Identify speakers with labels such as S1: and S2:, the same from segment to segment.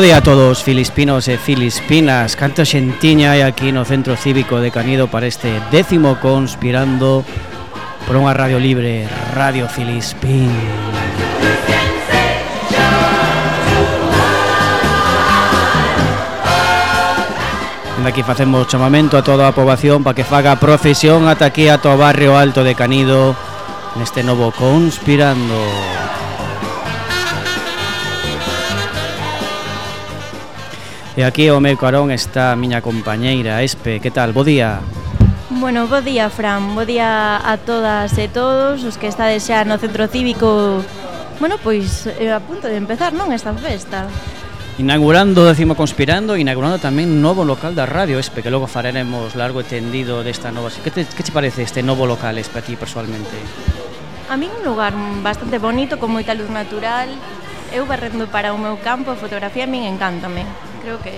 S1: Bo día a todos filispinos e filispinas. Canta xentiña hai aquí no Centro Cívico de Canido Para este décimo Conspirando Por unha radio libre Radio Filispín. Aquí facemos chamamento a toda a poboación Para que faga profesión ata aquí a to barrio alto de Canido Neste novo Conspirando Conspirando. E aquí o meu carón está a miña compañeira Espe, que tal? Bo día.
S2: Bueno, bo día, Fran. Bo día a todas e todos os que estades xa no centro cívico. Bueno, pois eh, a punto de empezar, non, esta festa.
S1: Inaugurando Décimo Conspirando, inaugurando tamén novo local da radio Espe, que logo faremos largo e tendido desta nova... Que te, que te parece este novo local Espe aquí personalmente?
S2: A mí un lugar bastante bonito, con moita luz natural. Eu barrendo para o meu campo, a fotografía a min encántame creo que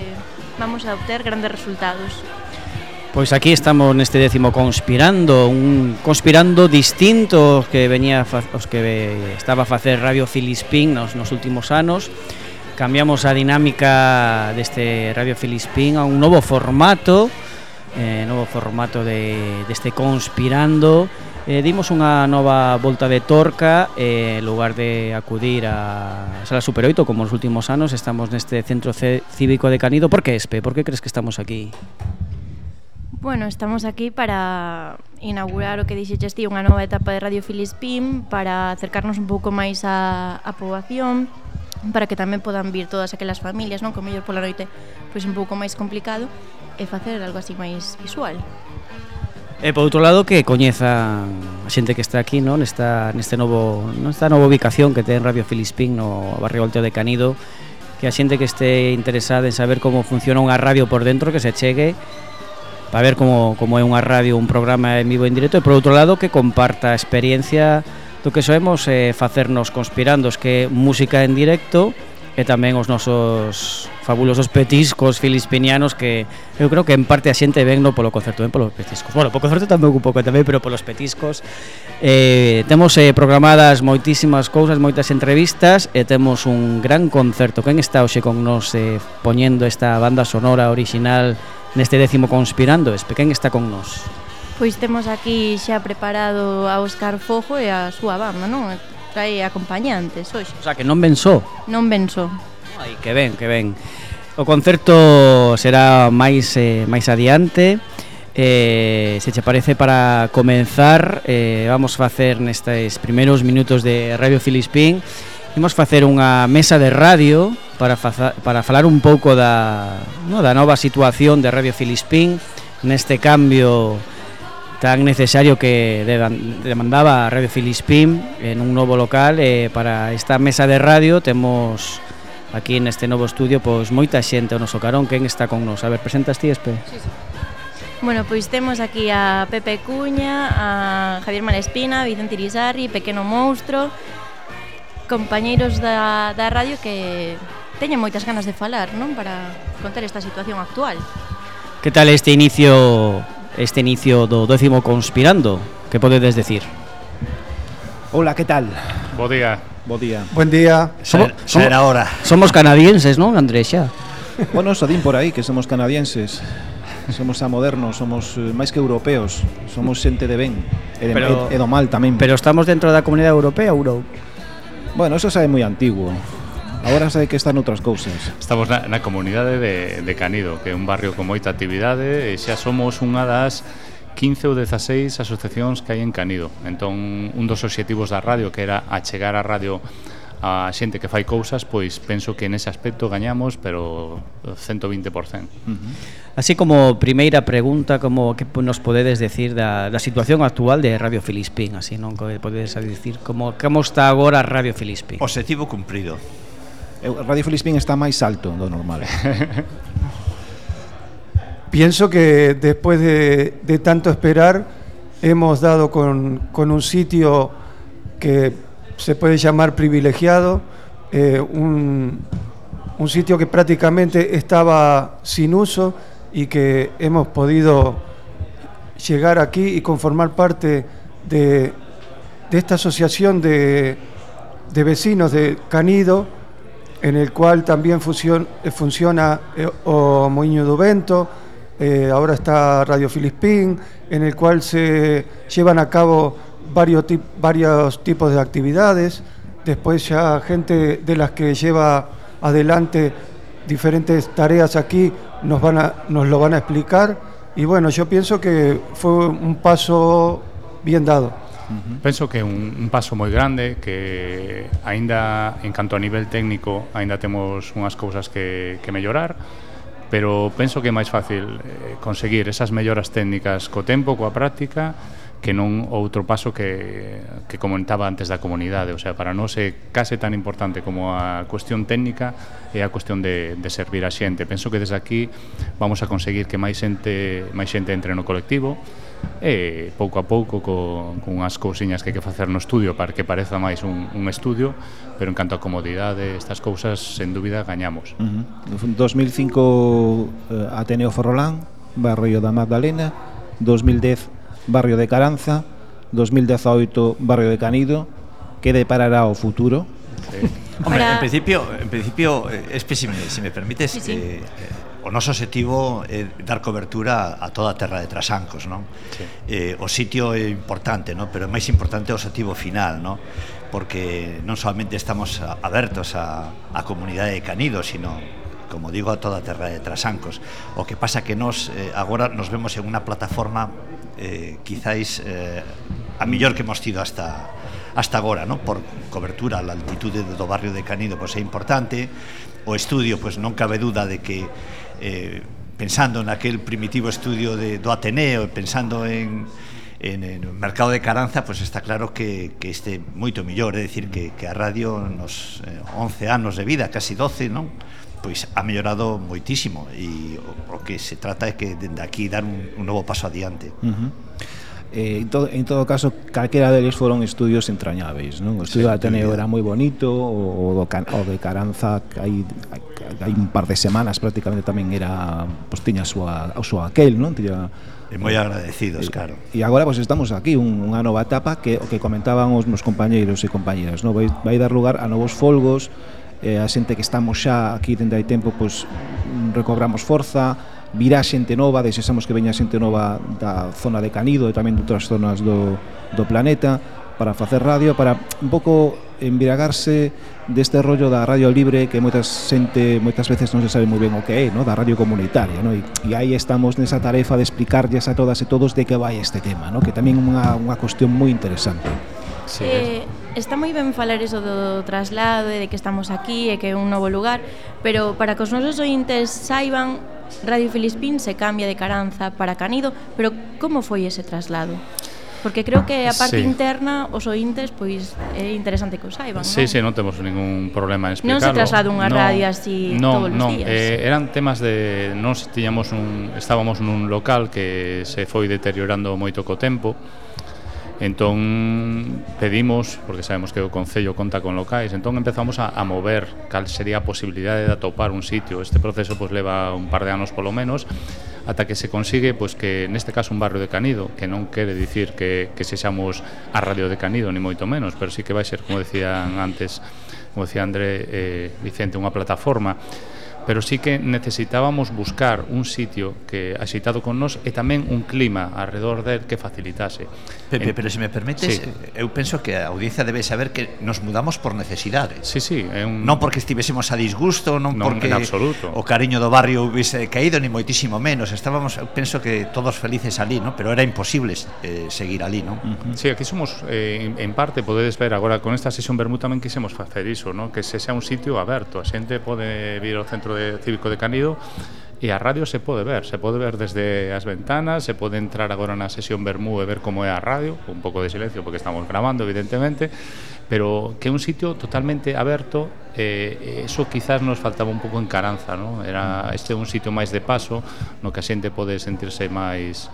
S2: vamos a obter grandes resultados.
S1: Pois aquí estamos neste décimo conspirando, un conspirando distinto que venía os que estaba a facer Radio Filispín nos, nos últimos anos. Cambiamos a dinámica deste Radio Filispín a un novo formato, eh, novo formato de deste conspirando Eh, dimos unha nova volta de torca eh, en lugar de acudir a Sala Super 8 como nos últimos anos estamos neste Centro Cívico de Canido Por que ESPE? Por que crees que estamos aquí?
S2: Bueno, estamos aquí para inaugurar o que dixeches ti unha nova etapa de Radio Filispín para acercarnos un pouco máis á, á poboación para que tamén podan vir todas aquelas familias non que mellor pola noite pois un pouco máis complicado e facer algo así máis visual
S1: E por outro lado que coñeza a xente que está aquí, non? Nesta neste novo, nesta nova ubicación que ten Radio Filispín no barrio Alto de Canido, que a xente que este interesada en saber como funciona unha radio por dentro que se chegue para ver como, como é unha radio, un programa en vivo en directo e por outro lado que comparta a experiencia do que soemos eh, facernos conspirandos que música en directo e tamén os nosos fabulosos petiscos filispinianos que eu creo que en parte a xente ven no polo concerto, ben polos petiscos. Bueno, polo concerto tamén un pouco tamén, pero polos petiscos. Eh, temos eh, programadas moitísimas cousas, moitas entrevistas e temos un gran concerto. Quen está hoxe con nos eh, poñendo esta banda sonora original neste décimo conspirando? Espe, quen está con nos?
S2: Pois temos aquí xa preparado a Óscar Fojo e a súa banda, non? trae acompañantes hoxe.
S1: O sea, que non ven só.
S2: Non ven só.
S1: Ai, que ben, que ben. O concerto será máis eh, máis adiante. Eh, se che parece para comenzar, eh, vamos facer nestes primeiros minutos de Radio Filispín Imos facer unha mesa de radio para, faza, para falar un pouco da, no, da nova situación de Radio Filispín neste cambio tan necesario que demandaba Radio Filispín en un novo local e para esta mesa de radio temos aquí neste novo estudio pois moita xente o noso carón, quen está con nos? A ver, presentas ti, Espe? Sí, sí.
S2: Bueno, pois temos aquí a Pepe Cuña, a Javier Malespina, Vicente Irizarri, Pequeno Monstro, compañeiros da, da radio que teñen moitas ganas de falar, non? Para contar esta situación actual.
S1: Que tal este inicio este inicio do décimo Conspirando. Que podedes decir?
S3: Hola, que tal?
S4: Bo día.
S3: Bo día.
S5: Buen día.
S1: Somos,
S3: somos, Será hora.
S1: Somos canadienses, non, Andrés, xa?
S3: Bueno, xa din por aí que somos canadienses Somos a modernos, somos eh, máis que europeos Somos xente de ben E, de, pero, e, e do mal tamén
S1: Pero estamos dentro da comunidade europea ou non?
S3: Bueno, eso xa é moi antigo Agora sei que están outras cousas.
S4: Estamos na, na comunidade de, de Canido, que é un barrio con moita actividade e xa somos unha das 15 ou 16 asociacións que hai en Canido. Entón, un dos obxectivos da radio, que era achegar a radio a xente que fai cousas, pois penso que nese aspecto gañamos, pero 120%. Uh -huh.
S1: Así como primeira pregunta, como que nos podedes decir da, da situación actual de Radio Filispín, así non que podedes dicir como como está agora Radio Filispín.
S6: Obxectivo cumprido.
S3: Radio Filispín está máis alto do normal.
S5: Pienso que después de, de tanto esperar hemos dado con, con, un sitio que se puede llamar privilegiado, eh, un, un sitio que prácticamente estaba sin uso y que hemos podido llegar aquí y conformar parte de, de esta asociación de, de vecinos de Canido en el cual también funciona, funciona eh, o Moinho do eh, ahora está Radio Filispín, en el cual se llevan a cabo varios, tipos de actividades, después ya gente de las que lleva adelante diferentes tareas aquí nos lo van a explicar y bueno, yo pienso que fue un paso bien dado.
S4: Uh -huh. Penso que é un, un paso moi grande que aínda en canto a nivel técnico aínda temos unhas cousas que, que mellorar pero penso que é máis fácil eh, conseguir esas melloras técnicas co tempo, coa práctica que non outro paso que, que comentaba antes da comunidade o sea, para non ser case tan importante como a cuestión técnica e a cuestión de, de servir a xente penso que desde aquí vamos a conseguir que máis xente, máis xente entre no colectivo e pouco a pouco co, con unhas cousiñas que hai que facer no estudio para que pareza máis un, un estudio pero en canto a comodidade estas cousas sen dúbida gañamos
S3: uh -huh. 2005 eh, Ateneo Forrolán barrio da Magdalena 2010 barrio de Caranza 2018 barrio de Canido que deparará o futuro
S6: sí. Hombre, en principio, en principio, eh, espésime, si me permites, sí, sí. Eh, eh o noso objetivo é dar cobertura a toda a terra de Trasancos, non? Sí. Eh, o sitio é importante, non? Pero é máis importante o objetivo final, non? Porque non solamente estamos abertos a, a comunidade de Canido, sino como digo, a toda a terra de Trasancos. O que pasa que nós eh, agora nos vemos en unha plataforma eh, quizáis eh, a mellor que hemos tido hasta hasta agora, ¿no? por cobertura a altitude do barrio de Canido pois é importante, o estudio pois non cabe duda de que eh, pensando naquel primitivo estudio de, do Ateneo, pensando en, en, en o mercado de Caranza, pois pues está claro que, que este moito millor, é dicir, que, que a radio nos eh, 11 anos de vida, casi 12, non? pois ha mellorado moitísimo e o, o que se trata é que dende aquí dar un, un novo paso adiante.
S3: Uh -huh eh, en, todo, en todo caso calquera deles foron estudios entrañáveis non? o estudio sí, de Ateneo era moi bonito o, o, do can, o de Caranza hai, hai un par de semanas prácticamente tamén era pues, tiña a súa, a súa aquel non? tiña
S6: E moi agradecidos, claro.
S3: E agora pois pues, estamos aquí un, unha nova etapa que o que comentaban os meus compañeiros e compañeiras, non? Vai, vai dar lugar a novos folgos, eh, a xente que estamos xa aquí dende hai tempo pois recobramos forza, virá xente nova, desexamos que veña xente nova da zona de Canido e tamén de outras zonas do, do planeta para facer radio, para un pouco embriagarse deste rollo da radio libre que moitas xente moitas veces non se sabe moi ben o que é, no? da radio comunitaria, no? E, e aí estamos nesa tarefa de explicarlles a todas e todos de que vai este tema, no? Que tamén é unha, unha cuestión moi interesante.
S2: Sí, eh, está moi ben falar eso do traslado e de que estamos aquí e que é un novo lugar, pero para que os nosos ointes saiban Radio Filispín se cambia de Caranza para Canido, pero como foi ese traslado? Porque creo que a parte sí. interna os ointes pois é interesante que o saiban,
S4: Sí,
S2: non?
S4: sí, non temos ningún problema en explicarlo.
S2: Non se traslada unha no, radio así
S4: no,
S2: todos
S4: no,
S2: os días.
S4: Eh, eran temas de nós tiñamos un estábamos nun local que se foi deteriorando moito co tempo Entón pedimos, porque sabemos que o Concello conta con locais, entón empezamos a, a mover cal sería a posibilidade de atopar un sitio. Este proceso pois, leva un par de anos polo menos, ata que se consigue pois, que neste caso un barrio de Canido, que non quere dicir que, que se xamos a radio de Canido, ni moito menos, pero sí que vai ser, como decían antes, como decía André eh, Vicente, unha plataforma pero sí que necesitábamos buscar un sitio que axitado con nós e tamén un clima alrededor del que facilitase.
S6: Pepe, en... pero se me permites, sí. eu penso que a audiencia debe saber que nos mudamos por necesidade.
S4: Sí, sí, é un...
S6: Non porque estivésemos a disgusto, non, non porque absoluto. o cariño do barrio hubiese caído, ni moitísimo menos. Estábamos, eu penso que todos felices ali, ¿no? pero era imposible eh, seguir ali. ¿no? Uh
S4: -huh. Sí, aquí somos, eh, en parte, podedes ver agora, con esta sesión Bermú tamén quisemos facer iso, ¿no? que se sea un sitio aberto, a xente pode vir ao centro Centro Cívico de Canido e a radio se pode ver, se pode ver desde as ventanas, se pode entrar agora na sesión Bermú e ver como é a radio, un pouco de silencio porque estamos grabando evidentemente, pero que é un sitio totalmente aberto, eh, eso quizás nos faltaba un pouco en Caranza, ¿no? Era este é un sitio máis de paso, no que a xente pode sentirse máis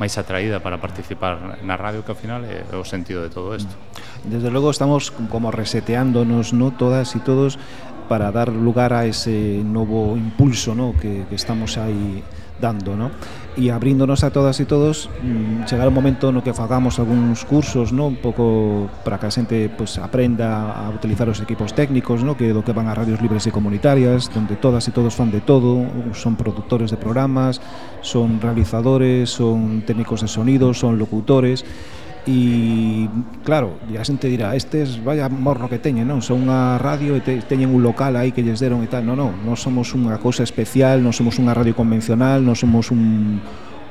S4: máis atraída para participar na radio que ao final é o sentido de todo isto.
S3: Desde logo estamos como reseteándonos, no todas e todos para dar lugar a ese novo impulso ¿no? que, que estamos aí dando ¿no? e abrindonos a todas e todos mm, chegar o momento no que fagamos algúns cursos ¿no? un pouco para que a xente pues, aprenda a utilizar os equipos técnicos ¿no? que do que van a radios libres e comunitarias donde todas e todos fan de todo son productores de programas son realizadores son técnicos de sonido son locutores E claro, a xente dirá, estes vaya morro que teñen, non? Son unha radio e te, teñen un local aí que lles deron e tal. Non, non, non somos unha cosa especial, non somos unha radio convencional, non somos un,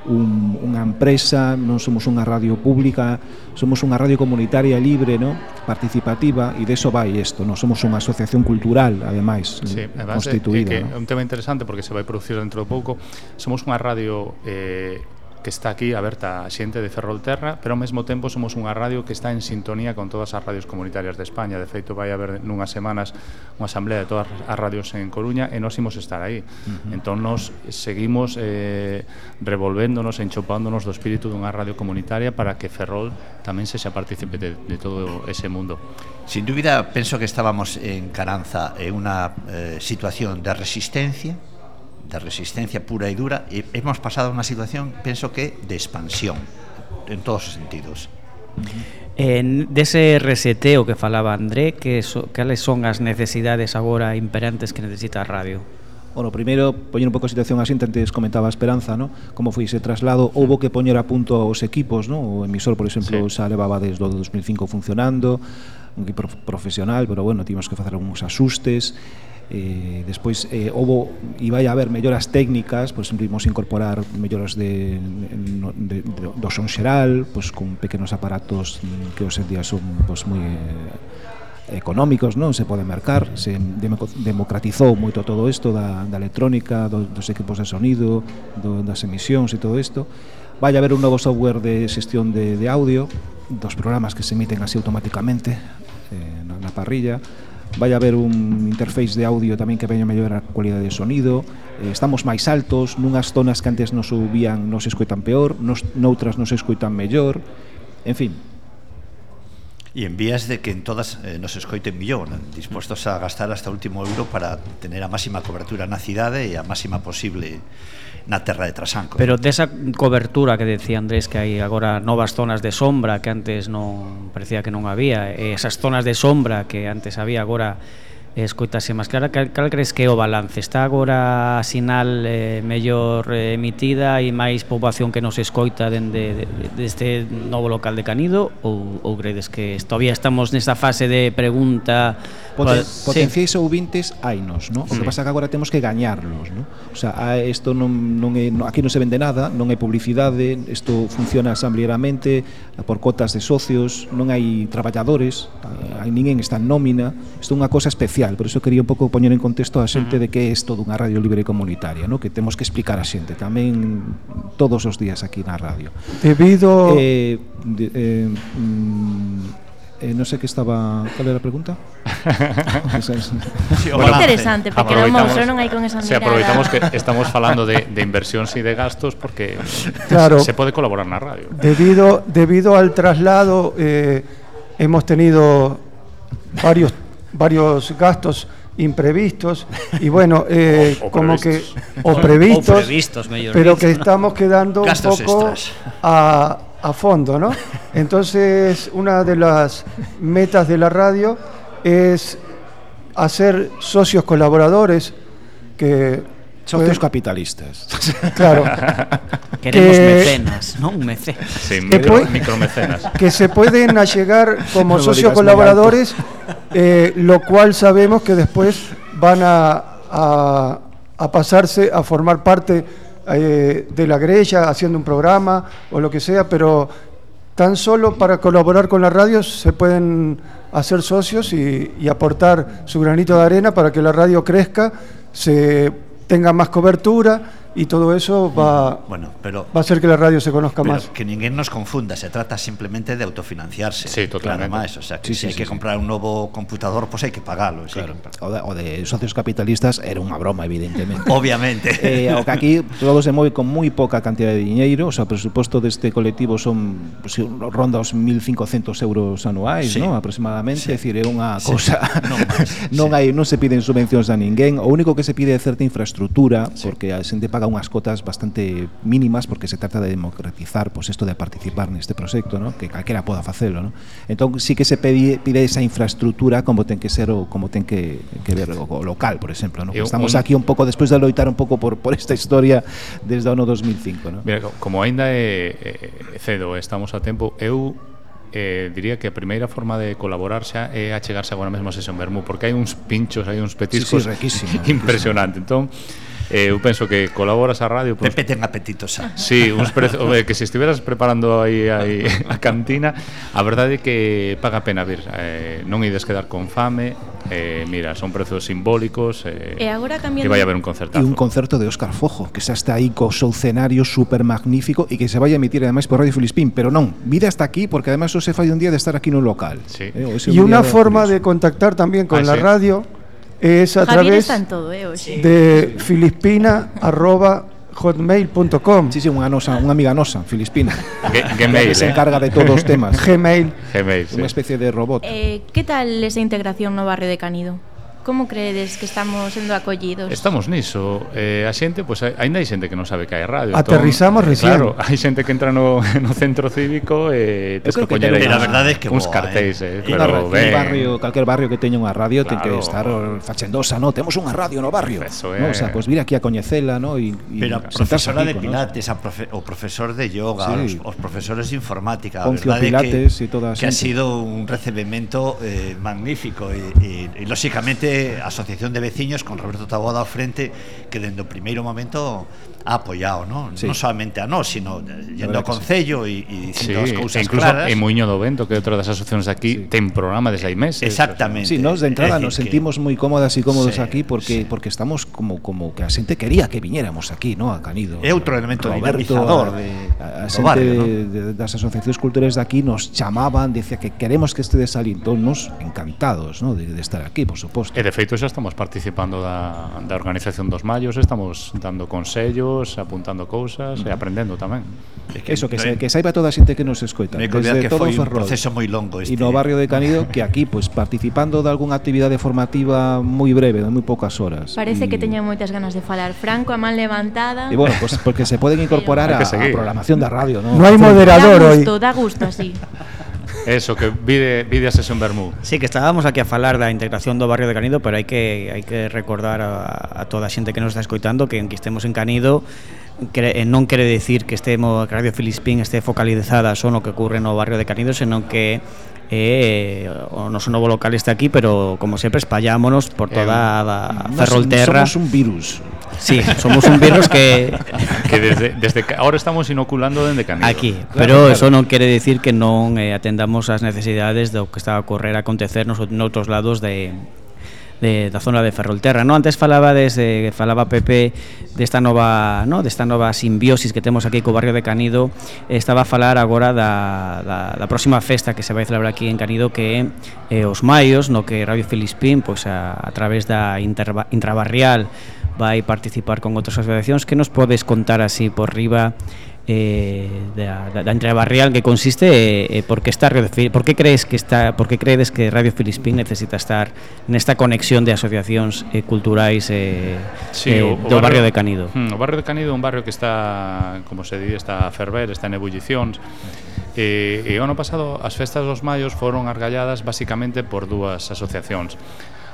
S3: un, unha empresa, non somos unha radio pública, somos unha radio comunitaria libre, non? participativa, e deso vai isto, non? somos unha asociación cultural, ademais,
S4: sí, eh, además, eh, constituída. É, que, é un tema interesante porque se vai producir dentro de pouco, somos unha radio eh, que está aquí aberta a xente de Ferrolterra, pero ao mesmo tempo somos unha radio que está en sintonía con todas as radios comunitarias de España. De feito, vai haber nunhas semanas unha asamblea de todas as radios en Coruña e nós imos estar aí. Uh -huh. Entón, nos seguimos eh, revolvéndonos, enchopándonos do espírito dunha radio comunitaria para que Ferrol tamén se sexa partícipe de, de todo ese mundo.
S6: Sin dúbida, penso que estábamos en Caranza en unha eh, situación de resistencia, de resistencia pura e dura e hemos pasado unha situación, penso que, de expansión en todos os sentidos.
S1: En, dese reseteo que falaba André, que so, cales son as necesidades agora imperantes que necesita a radio?
S3: Bueno, primeiro, poñer un pouco a situación así, antes comentaba Esperanza, ¿no? como foi ese traslado, houbo que poñer a punto os equipos, ¿no? o emisor, por exemplo, sí. xa levaba desde o 2005 funcionando, un equipo profesional, pero bueno, tivemos que facer algúns asustes, eh, despois eh, houve e vai haber melloras técnicas, pois sempre imos incorporar melloras de, de, de, do son xeral, pois con pequenos aparatos que hoxe en día son pois moi eh, económicos, non se pode mercar, se democratizou moito todo isto da, da electrónica, do, dos equipos de sonido, do, das emisións e todo isto. Vai haber un novo software de xestión de, de audio, dos programas que se emiten así automáticamente eh, na, na parrilla, vai haber un interface de audio tamén que veña mellorar a cualidade de sonido, eh, estamos máis altos, nunhas zonas que antes nos subían nos escoitan peor, nos, noutras nos escoitan mellor, en fin,
S6: E en vías de que en todas eh, nos escoiten millón, dispostos a gastar hasta o último euro para tener a máxima cobertura na cidade e a máxima posible na terra de Trasanco.
S1: Pero desa cobertura que decía Andrés que hai agora novas zonas de sombra que antes non parecía que non había, e esas zonas de sombra que antes había agora escoitase máis clara cal, cal crees que é o balance? Está agora a sinal eh, mellor eh, emitida e máis poboación que nos escoita dende deste de, de novo local de Canido ou, ou credes que todavía estamos nesta fase de pregunta
S3: Poten, pues, potenciais sí. ouvintes hainos, ¿no? O que pasa que agora temos que gañarlos, ¿no? O sea, isto non, non é, aquí non se vende nada, non hai publicidade, isto funciona asamblearamente por cotas de socios, non hai traballadores, hai ninguén está en nómina, isto é unha cosa especial, por iso quería un pouco poñer en contexto a xente de que é isto dunha radio libre comunitaria, ¿no? Que temos que explicar a xente tamén todos os días aquí na radio.
S5: Debido
S3: eh, de, eh, mm, Eh, non sei que estaba... Cal era a pregunta?
S2: sí, bueno, interesante, porque no monstruo non hai con esa mirada.
S4: Se aproveitamos que estamos falando de, de inversións e de gastos porque claro, se pode colaborar na radio.
S5: Debido, debido al traslado eh, hemos tenido varios, varios gastos imprevistos y bueno eh, o, o como que o previstos, o previstos pero que estamos quedando gastos un poco extras. a a fondo, ¿no? Entonces, una de las metas de la radio es hacer socios colaboradores que
S3: socios capitalistas.
S5: Claro.
S1: Queremos que, mecenas, ¿no? Un mecenas.
S4: Sí, que micro, micromecenas.
S5: Que se pueden allegar como no socios colaboradores, eh, lo cual sabemos que después van a, a, a pasarse a formar parte eh, de la grella haciendo un programa o lo que sea, pero tan solo para colaborar con la radio se pueden hacer socios y, y aportar su granito de arena para que la radio crezca, se tenga más cobertura y todo eso va,
S6: bueno, pero,
S5: va a hacer que la radio se conozca más.
S6: Que ninguén nos confunda, se trata simplemente de autofinanciarse.
S4: Sí, totalmente.
S6: Claro, más, o sea, que sí, si sí, hay sí, que comprar un nuevo computador, pues hay que pagarlo.
S3: Claro. O, de, o de socios capitalistas era unha broma, evidentemente.
S6: Obviamente.
S3: eh, o que aquí todo se move con moi poca cantidad de diñeiro, o sea, o presuposto deste colectivo son pues, ronda os 1.500 euros anuais, sí. ¿no? aproximadamente, sí. decir, é unha cousa... Sí. non, hai, non se piden subvencións a ninguén, o único que se pide é certa infraestructura, sí. porque a xente paga paga unhas cotas bastante mínimas porque se trata de democratizar pois pues, isto de participar neste proxecto, ¿no? que calquera poda facelo. ¿no? Entón, sí que se pide, pide esa infraestructura como ten que ser o como ten que, que ver o, o local, por exemplo. ¿no? Estamos aquí un pouco, despois de loitar un pouco por, por esta historia desde o ano 2005. ¿no?
S4: Mira, como ainda é, é cedo, eh, estamos a tempo, eu eh, diría que a primeira forma de colaborar xa é achegarse agora mesmo a Sesión Bermú, porque hai uns pinchos, hai uns petiscos
S3: sí, sí, riquísimo,
S4: impresionante. Riquísimo. Entón, eh, eu penso que colaboras a radio pois-
S6: pues, Pepe ten apetito xa ah.
S4: sí, uns prezos, que se estiveras preparando aí, aí a cantina a verdade é que paga pena vir. Eh, non ides quedar con fame. Eh, mira, son prezos simbólicos eh,
S2: e agora cambiando...
S4: que vai haber un concertazo.
S3: E un concerto de Óscar Fojo que xa está aí co seu cenario super magnífico e que se vai a emitir ademais por Radio Filispín. Pero non, vida hasta aquí porque ademais o se fai un día de estar aquí no local.
S4: Sí.
S5: eh, e unha forma de contactar tamén con ah, la sí. radio es a
S2: Javier
S5: través
S2: está en todo, eh, hoxe.
S5: de filipina.hotmail.com.
S3: Sí, sí, unha, nosa, unha amiga nosa, Filispina.
S4: Gmail,
S3: que se eh. encarga de todos os temas.
S5: Gmail.
S4: Gmail, sí.
S3: Unha especie de robot.
S2: Eh, que tal esa integración no barrio de Canido? Como credes que estamos sendo acollidos?
S4: Estamos niso. Eh, a xente, pois, pues, ainda hai xente que non sabe que hai radio.
S5: Entón, Aterrizamos entón, recién.
S4: Claro, hai xente que entra no, no centro cívico e eh, tes que poñer aí
S6: que
S4: uns
S6: boa,
S4: cartéis.
S6: Eh,
S4: eh
S3: claro,
S4: ben.
S3: barrio, calquer barrio que teña unha radio claro. ten que estar fachendosa, no? Temos unha radio no barrio.
S4: Eso,
S3: eh.
S4: no?
S3: O sea, pois pues vir aquí a coñecela, no? E,
S6: Pero a profesora
S3: aquí,
S6: de Pilates, ¿no? a profe, o profesor de yoga,
S3: sí.
S6: os, os profesores de informática,
S3: Poncio
S6: a
S3: Pilates
S6: que,
S3: e toda a
S6: que ha sido un recebimento eh, magnífico e, e, e lóxicamente a Asociación de Veciños con Roberto Taboada ao frente que dende o primeiro momento ha apoiado, ¿no?
S3: Sí.
S6: non solamente a nós, sino yendo ao Concello e
S4: sí.
S6: dicindo sí.
S4: as
S6: cousas
S4: incluso
S6: claras.
S4: Incluso en Muiño do Vento, que é outra das asociacións de aquí,
S3: sí.
S4: ten programa desde hai meses.
S6: Exactamente.
S3: Sí, nos de entrada nos sentimos que... moi cómodas e cómodos
S6: sí,
S3: aquí porque
S6: sí.
S3: porque estamos como como que a xente quería que viñéramos aquí, ¿no? A Canido.
S6: É outro elemento
S3: Roberto,
S6: dinamizador de,
S3: a, a xente
S6: barrio, ¿no?
S3: de, das asociacións culturais de aquí nos chamaban, decía que queremos que estedes ali, entón nos encantados, ¿no? De, de estar aquí, por suposto.
S4: E de feito xa estamos participando da, da organización dos mallos, estamos dando consellos, apuntando cousas uh -huh. e aprendendo tamén.
S6: É que,
S3: Eso, que, se, que saiba toda a xente que nos escoita.
S6: Me
S3: desde
S6: que
S3: todo
S6: foi un proceso moi longo este.
S3: E no barrio de Canido, que aquí, pues, participando de algunha actividade formativa moi breve, de moi poucas horas.
S2: Parece
S3: y...
S2: que teña moitas ganas de falar. Franco, a man levantada.
S3: E bueno, pues, porque se poden incorporar a, a programación da radio. ¿no?
S5: No hai moderador hoy.
S2: Da gusto, da gusto así.
S4: Eso, que vide, vide a sesión Bermú.
S1: Sí, que estábamos aquí a falar da integración do barrio de Canido, pero hai que hai que recordar a, a toda a xente que nos está escoitando que en que estemos en Canido que, eh, non quere decir que estemos que Radio Filispín este focalizada só no que ocurre no barrio de Canido, senón que eh, o noso novo local está aquí, pero como sempre espallámonos por toda a
S3: Nos-
S1: Ferrolterra.
S3: Somos un virus.
S1: Sí, somos un virus que
S4: Que desde, desde que ahora estamos inoculando dende Canido.
S1: aquí,
S3: Claro,
S1: pero
S3: claro.
S1: eso non quere decir que non eh, atendamos as necesidades do que está a ocorrer a acontecer nos noutros lados de de, da zona de Ferrolterra. No antes falaba desde falaba Pepe desta nova, no, desta nova simbiosis que temos aquí co barrio de Canido. Estaba a falar agora da, da, da próxima festa que se vai celebrar aquí en Canido que é eh, os maios, no que Radio Filispín pois a, a través da interba, intrabarrial vai participar con outras asociacións que nos podes contar así por riba eh, da, da entrebarrial que consiste eh, eh, por que está por que crees que está por que credes que Radio Filispín necesita estar nesta conexión de asociacións eh, culturais eh, sí, eh, o, do barrio, barrio de Canido.
S4: Hmm, o barrio de Canido é un barrio que está, como se di, está a ferver, está en ebullicións. E, e o ano pasado as festas dos maios foron argalladas basicamente por dúas asociacións.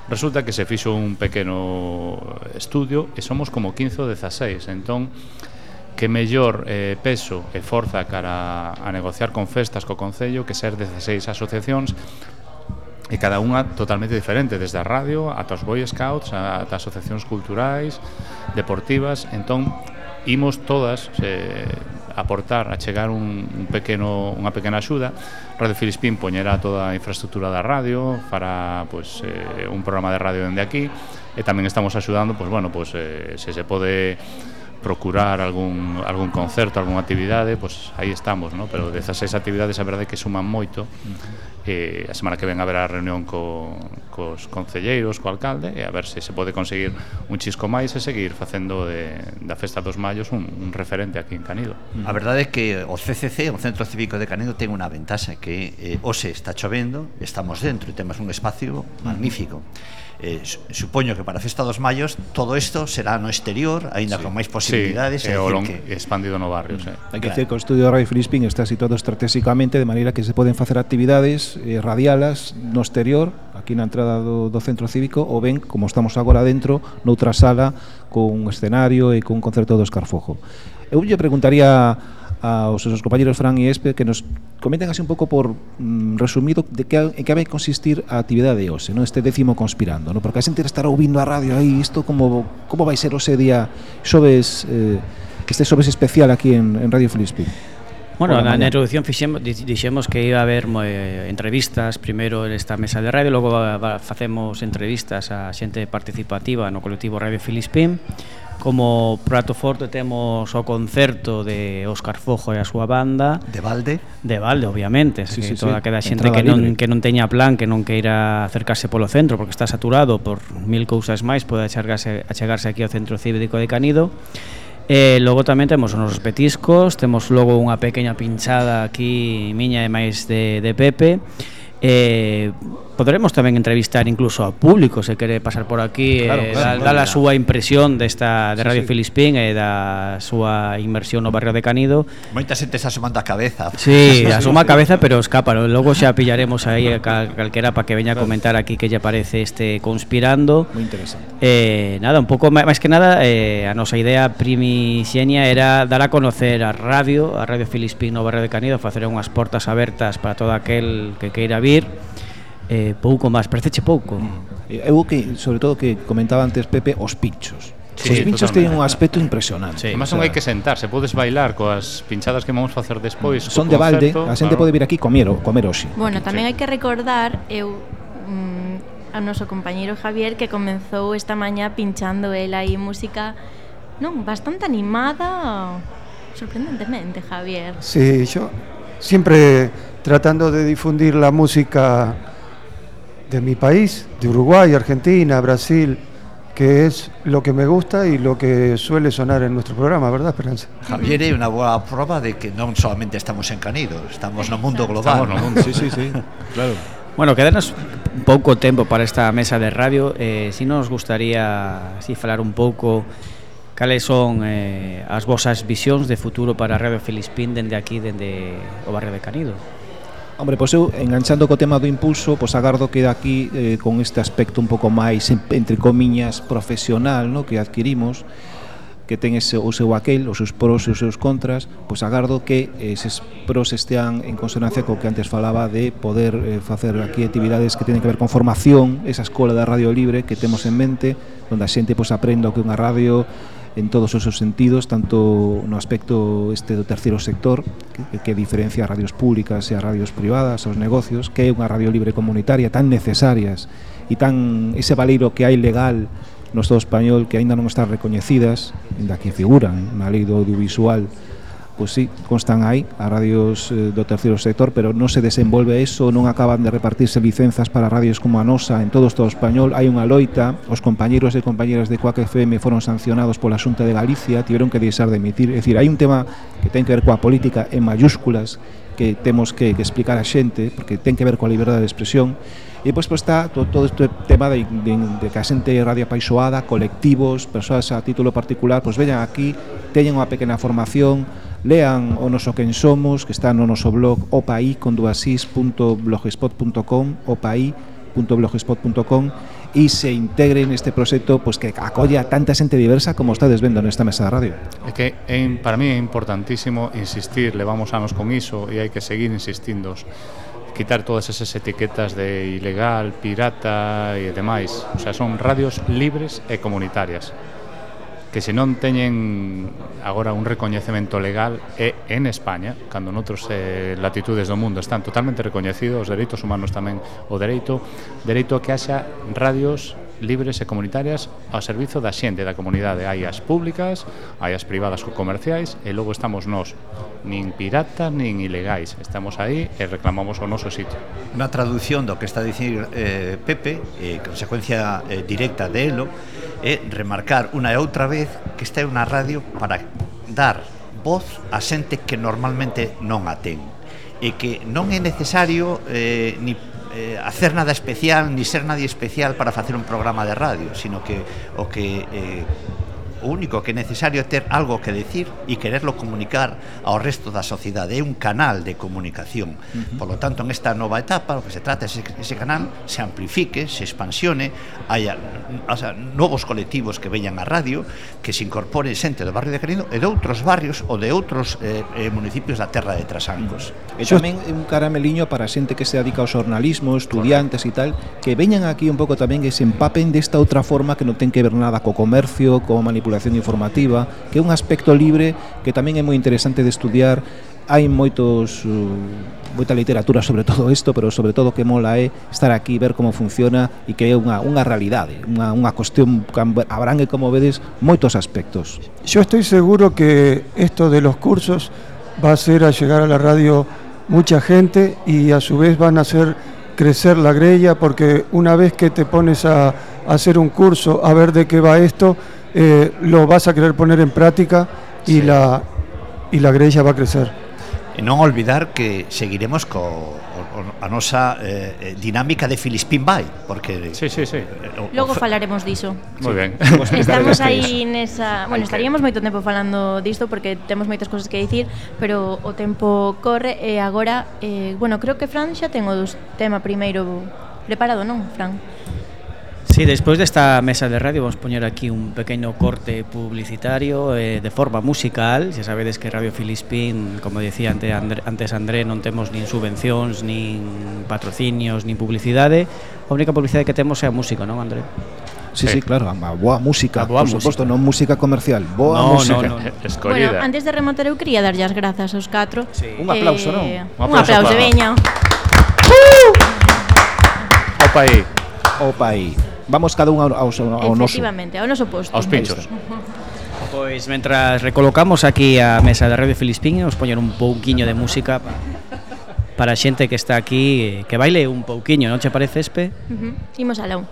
S4: Resulta que se fixo un pequeno estudio e somos como 15 ou 16, entón que mellor eh, peso e forza cara a negociar con festas co Concello que ser 16 asociacións e cada unha totalmente diferente, desde a radio ata os Boy Scouts, ata asociacións culturais, deportivas, entón imos todas eh, aportar, a chegar un, un pequeno, unha pequena axuda. Radio Filispín poñerá toda a infraestructura da radio, fará pois, eh, un programa de radio dende aquí, e tamén estamos axudando, pois, bueno, pois, eh, se se pode procurar algún, algún concerto, algunha actividade, pois pues, aí estamos, ¿no? pero 16 actividades a verdade que suman moito. Eh, a semana que ven haberá reunión co, cos concelleiros, co alcalde, e a ver se se pode conseguir un chisco máis e seguir facendo de, da Festa dos Mayos un, un referente aquí en Canido.
S6: A verdade é que o CCC, o Centro Cívico de Canido, ten unha ventaxa que eh, hoxe está chovendo, estamos dentro e temos un espacio magnífico eh, supoño que para a Festa dos Maios todo isto será no exterior, aínda
S4: sí.
S6: con máis posibilidades,
S4: sí, e o long, que expandido no barrio, sei. sí.
S3: Hai que claro. decir que o estudio de Radio Filispín está situado estratégicamente de maneira que se poden facer actividades eh, radialas no exterior, aquí na entrada do, do centro cívico ou ben como estamos agora dentro noutra sala con un escenario e con un concerto do Escarfojo. Eu lle preguntaría aos nosos compañeros Fran e Espe que nos comenten así un pouco por mm, resumido de que, en que vai consistir a actividade de hoxe, non? este décimo conspirando, non? porque a xente estará ouvindo a radio aí, isto como, como vai ser hoxe día xoves, eh, este xoves especial aquí en, en Radio Filispín?
S1: Bueno, na, na introducción fixemos, dixemos que iba a haber eh, entrevistas primeiro nesta mesa de radio, logo va, va, facemos entrevistas a xente participativa no colectivo Radio Filispín Como prato forte temos o concerto de Óscar Fojo e a súa banda.
S6: De Valde
S1: De Valde, obviamente, sí, que sí, toda sí. queda xente que non que non teña plan, que non queira acercarse polo centro porque está saturado por mil cousas máis, pode achegarse achegarse aquí ao Centro Cívico de Canido. E logo tamén temos os nosos petiscos, temos logo unha pequena pinchada aquí miña e máis de, de Pepe. E Poderemos tamén entrevistar incluso ao público se quere pasar por aquí claro, e eh, claro, dar claro, a súa impresión desta de Radio sí, sí. Filispín e eh, da súa inmersión no barrio de Canido.
S6: Moita xente se asomando a cabeza.
S1: Sí, asoma a cabeza pero escapa, logo xa pillaremos aí a cal, calquera para que veña a comentar aquí que lle parece este conspirando.
S3: Moi interesante.
S1: Eh, nada, un pouco máis que nada eh, a nosa idea primixenia era dar a conocer a radio, a Radio Filispín no barrio de Canido, facer unhas portas abertas para todo aquel que queira vir eh, pouco máis, pareceche pouco.
S3: Mm. Eu que, sobre todo, que comentaba antes Pepe, os pinchos. Sí, os pinchos teñen un aspecto impresionante.
S4: Sí, Además, non hai que sentarse, podes bailar coas pinchadas que vamos facer despois.
S3: Son de balde, a xente claro. pode vir aquí comer, comer hoxe.
S2: Bueno, tamén sí. hai que recordar, eu mm, a noso compañeiro Javier que comenzou esta mañá pinchando el aí música non bastante animada sorprendentemente, Javier.
S5: Sí, yo siempre tratando de difundir la música de mi país, de Uruguay, Argentina, Brasil, que es lo que me gusta y lo que suele sonar en nuestro programa, ¿verdad, Esperanza?
S6: Javier, é unha boa prova de que non solamente estamos en Canido, estamos no mundo global.
S3: Estamos no mundo, sí, sí, sí, claro.
S1: Bueno, quedarnos pouco tempo para esta mesa de radio, eh, si nos gustaría si falar un pouco cales son eh, as vosas visións de futuro para Radio Felispín dende aquí, dende o barrio de Canido.
S3: Hombre, pois eu, enganchando co tema do impulso, pois agardo que aquí eh, con este aspecto un pouco máis, entre comiñas, profesional, no? que adquirimos, que ten ese, o seu aquel, os seus pros e os seus contras, pois agardo que eses pros estean en consonancia co que antes falaba de poder eh, facer aquí actividades que teñen que ver con formación, esa escola da radio libre que temos en mente, onde a xente pois aprenda o que unha radio en todos os seus sentidos, tanto no aspecto este do terceiro sector, que, que diferencia as radios públicas e as radios privadas, aos negocios, que é unha radio libre comunitaria tan necesarias e tan ese valeiro que hai legal no Estado español que aínda non están recoñecidas, ainda que figuran na lei do audiovisual pois sí, constan aí as radios eh, do terceiro sector, pero non se desenvolve eso, non acaban de repartirse licenzas para radios como a nosa en todo o Estado español, hai unha loita, os compañeros e compañeras de Coac FM foron sancionados pola Xunta de Galicia, tiveron que deixar de emitir, é dicir, hai un tema que ten que ver coa política en mayúsculas que temos que, que explicar a xente, porque ten que ver coa liberdade de expresión, E pois, pois está todo, todo este tema de, de, de que a xente radio apaixoada, colectivos, persoas a título particular, pois veñan aquí, teñen unha pequena formación, lean o noso quen somos, que está no noso blog opaí.blogspot.com opaí.blogspot.com e se integren neste proxecto pois que acolle a tanta xente diversa como estades vendo nesta mesa de radio.
S4: É que en, para mí é importantísimo insistir, levamos anos con iso e hai que seguir insistindo quitar todas esas etiquetas de ilegal, pirata e demais. O sea, son radios libres e comunitarias que se non teñen agora un recoñecemento legal é en España, cando noutros eh, latitudes do mundo están totalmente recoñecidos os dereitos humanos tamén, o dereito, dereito a que haxa radios libres e comunitarias ao servizo da xente da comunidade. Hai as públicas, hai as privadas co comerciais e logo estamos nós, nin piratas nin ilegais. Estamos aí e reclamamos o noso sitio.
S6: Unha traducción do que está a dicir eh, Pepe, eh, consecuencia eh, directa de elo, é remarcar unha e outra vez que esta é unha radio para dar voz a xente que normalmente non a ten e que non é necesario eh, ni eh, hacer nada especial ni ser nadie especial para facer un programa de radio, sino que o que eh, O único que é necesario é ter algo que decir e quererlo comunicar ao resto da sociedade. É un canal de comunicación. Uh -huh. Por lo tanto, en esta nova etapa, o que se trata é que ese canal se amplifique, se expansione, haya o sea, novos colectivos que veñan a radio, que se incorpore xente do barrio de Carindo e de outros barrios ou de outros eh, eh, municipios da terra de Trasancos.
S3: E tamén un carameliño para a xente que se dedica ao xornalismo, estudiantes e tal, que veñan aquí un pouco tamén que se empapen desta outra forma que non ten que ver nada co comercio, co manipulación manipulación informativa, que é un aspecto libre que tamén é moi interesante de estudiar. Hai moitos uh, moita literatura sobre todo isto, pero sobre todo que mola é estar aquí, ver como funciona e que é unha, unha realidade, unha, unha cuestión que abrangue, como vedes, moitos aspectos.
S5: Yo estoy seguro que esto de los cursos va a ser a llegar a la radio mucha gente y a su vez van a hacer crecer la grella porque una vez que te pones a, a hacer un curso, a ver de qué va esto, eh, lo vas a querer poner en práctica y, sí. la, y la grella va a crecer.
S6: E non olvidar que seguiremos co o, a nosa eh, dinámica de Filispín Bay, porque
S4: Sí, eh, sí, sí.
S2: Eh, o, Logo falaremos diso.
S4: Moi ben.
S2: Estamos aí nesa, bueno, estaríamos moito tempo falando disto porque temos moitas cousas que dicir, pero o tempo corre e agora eh, bueno, creo que Fran xa ten o tema primeiro preparado, non, Fran?
S1: Sí, despois desta mesa de radio vamos poñer aquí un pequeno corte publicitario eh, de forma musical. Xa sabedes que Radio Filispín, como decía ante André, antes André, non temos nin subvencións, nin patrocinios, nin publicidade. A única publicidade que temos é a música, non, André?
S3: Sí, sí, claro, a boa música, a
S1: boa
S3: por suposto, non música comercial, boa
S1: no,
S3: música.
S1: No, no, no. Escollida.
S2: Bueno, antes de rematar eu quería darlle as grazas aos catro.
S3: Sí. Un aplauso, eh, non?
S2: Un aplauso, aplauso para... veña.
S4: Uh! Opa aí.
S3: Opa aí vamos cada un ao, ao, ao noso.
S2: Efectivamente, ao noso posto.
S4: Aos pinchos.
S1: Pois, mentras recolocamos aquí a mesa da Radio Filispín, os poñer un pouquiño de música para a xente que está aquí que baile un pouquiño, non che parece, Espe?
S2: Uh -huh. Imos alón.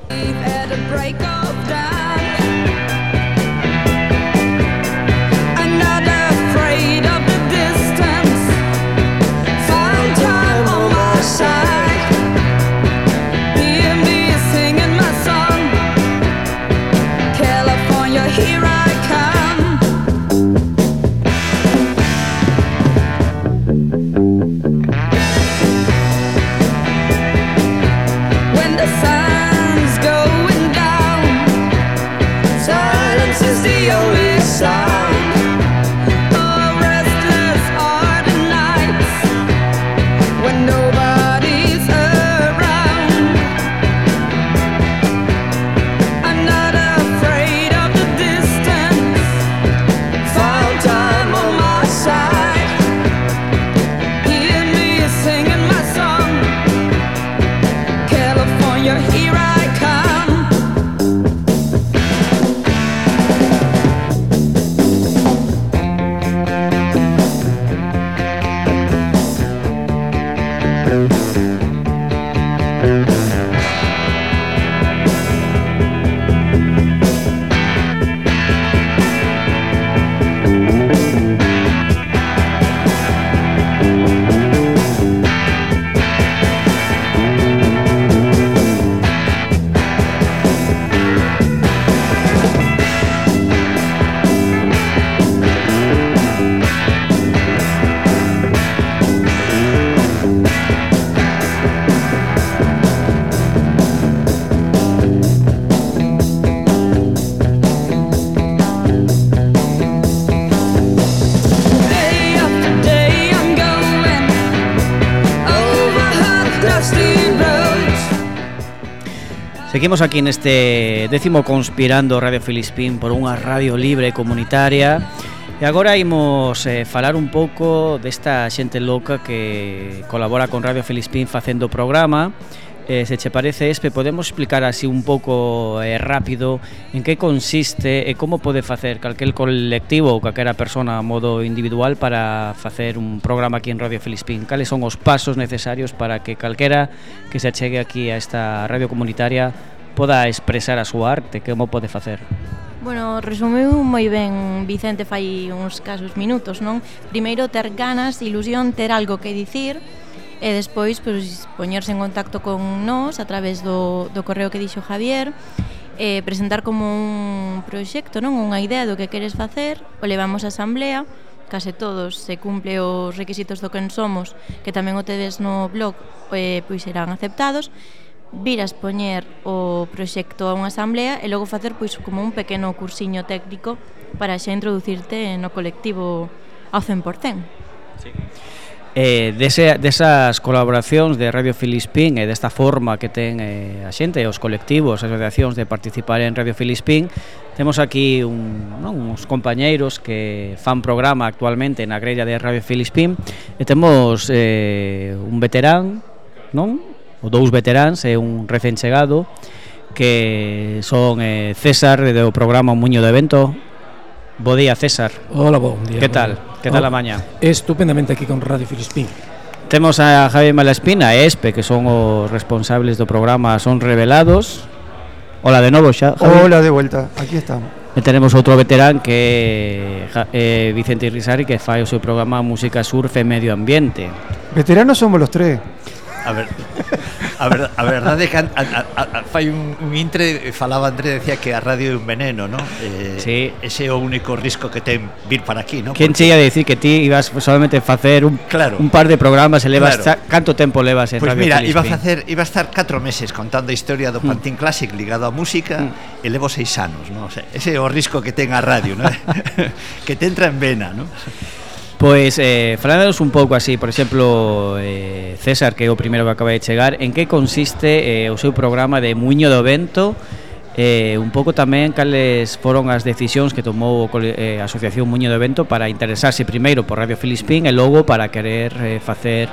S2: Seguimos aquí neste décimo conspirando Radio Filispín por unha radio libre e comunitaria. E agora imos eh, falar un pouco desta xente loca que colabora con Radio Filispín facendo o programa. Eh, Se che parece, Espe, podemos explicar así un pouco eh, rápido en que consiste e como pode facer calquel colectivo ou calquera persona a modo individual para facer un programa aquí en Radio Filispín. Cales son os pasos necesarios para que calquera que se achegue aquí a esta radio comunitaria poda expresar a súa arte, que como pode facer? Bueno, resumiu moi ben Vicente fai uns casos minutos, non? Primeiro ter ganas, ilusión, ter algo que dicir e despois pois, poñerse en contacto con nós a través do, do correo que dixo Javier eh, presentar como un proxecto, non unha idea do que queres facer, o levamos á asamblea, case todos se cumple os requisitos do que somos, que tamén o tedes no blog, eh, pois serán aceptados, vir a poñer o proxecto a unha asamblea e logo facer pois como un pequeno cursiño técnico para xa introducirte no colectivo ao 100%. Sí.
S1: Eh, dese, desas colaboracións de Radio Filispín e desta forma que ten eh, a xente, os colectivos, as asociacións de participar en Radio Filispín, temos aquí un, non, uns compañeiros que fan programa actualmente na grella de Radio Filispín e temos eh, un veterán, non? os dous veteráns e un recén chegado que son eh, César do programa Muño de Evento Bo día César
S7: Hola, bon día
S1: Que tal? Que tal oh, a maña?
S7: Estupendamente aquí con Radio Filispín
S1: Temos a Javi Malaspina e Espe que son os responsables do programa Son Revelados Hola de novo xa
S5: Javi. Hola de vuelta, aquí estamos
S1: E tenemos outro veterán que é eh, Vicente Risari que fai o seu programa Música Surf e Medio Ambiente.
S5: Veteranos somos los tres.
S6: A ver, a, ver, a verdade que a, a, a, fai un, un intre falaba André decía que a radio é un veneno, ¿no? Eh, sí. ese é o único risco que ten vir para aquí, ¿no?
S1: Quen che ia decir que ti ibas solamente facer un claro. un par de programas e levas claro. Canto tempo levas en
S6: pues
S1: radio
S6: mira, iba a facer iba a estar 4 meses contando a historia do Pantín mm. Classic ligado á música mm. e levo 6 anos, ¿no? O sea, ese é o risco que ten a radio, ¿no? que te entra en vena, ¿no?
S1: Pois, eh, falándonos un pouco así, por exemplo, eh, César, que é o primeiro que acaba de chegar, en que consiste eh, o seu programa de Muño do Vento eh, un pouco tamén cales foron as decisións que tomou eh, a Asociación Muño do Vento para interesarse primeiro por Radio Filispín e logo para querer eh, facer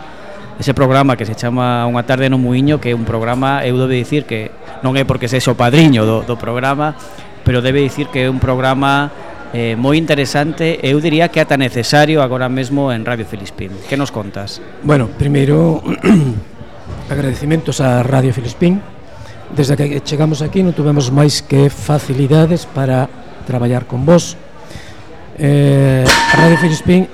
S1: ese programa que se chama Unha tarde no Muiño que é un programa, eu debe dicir que non é porque se o padriño do, do programa pero debe dicir que é un programa eh, moi interesante e eu diría que ata necesario agora mesmo en Radio Filispín. Que nos contas?
S7: Bueno, primeiro agradecimentos a Radio Filispín. Desde que chegamos aquí non tuvemos máis que facilidades para traballar con vos. Eh, a Radio Filispín,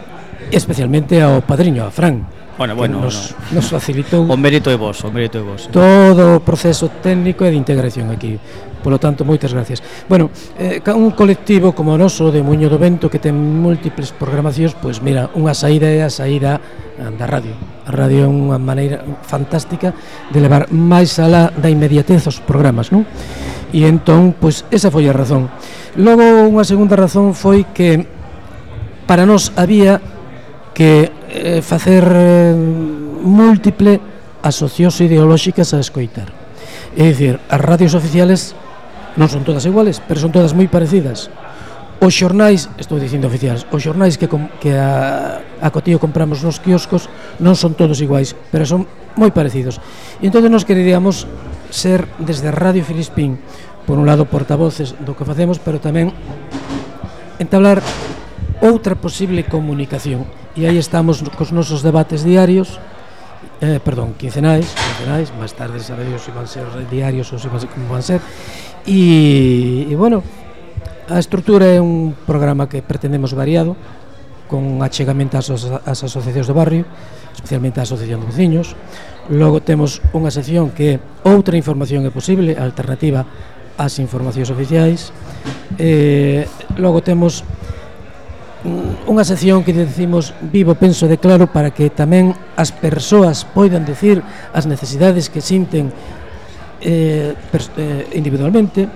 S7: especialmente ao padriño, a Fran,
S1: bueno, bueno,
S7: nos, no. nos facilitou...
S1: O mérito é vos, o mérito é vos.
S7: Todo o proceso técnico e de integración aquí. Polo tanto, moitas gracias. Bueno, eh, un colectivo como o noso de Muño do Vento que ten múltiples programacións, pois mira, unha saída é a saída da radio. A radio é unha maneira fantástica de levar máis alá da inmediatez os programas, non? E entón, pois esa foi a razón. Logo, unha segunda razón foi que para nós había que eh, facer eh, múltiple asociacións ideolóxicas a escoitar. É dicir, as radios oficiales non son todas iguales, pero son todas moi parecidas. Os xornais, estou dicindo oficiais, os xornais que, com, que a, a Cotío compramos nos quioscos non son todos iguais, pero son moi parecidos. E entón nos queríamos ser desde Radio Filispín, por un lado portavoces do que facemos, pero tamén entablar outra posible comunicación. E aí estamos cos nosos debates diarios, eh, perdón, quincenais, quincenais, máis tarde saberemos se van ser diarios ou se van ser, como van ser, E, e bueno, a estrutura é un programa que pretendemos variado, con achegamento ás, ás asociacións do barrio, especialmente a Asociación de Veciños. Logo temos unha sección que é outra información é posible, alternativa ás informacións oficiais. Eh, logo temos unha sección que decimos vivo, penso, declaro para que tamén as persoas poidan decir as necesidades que sinten eh, eh, individualmente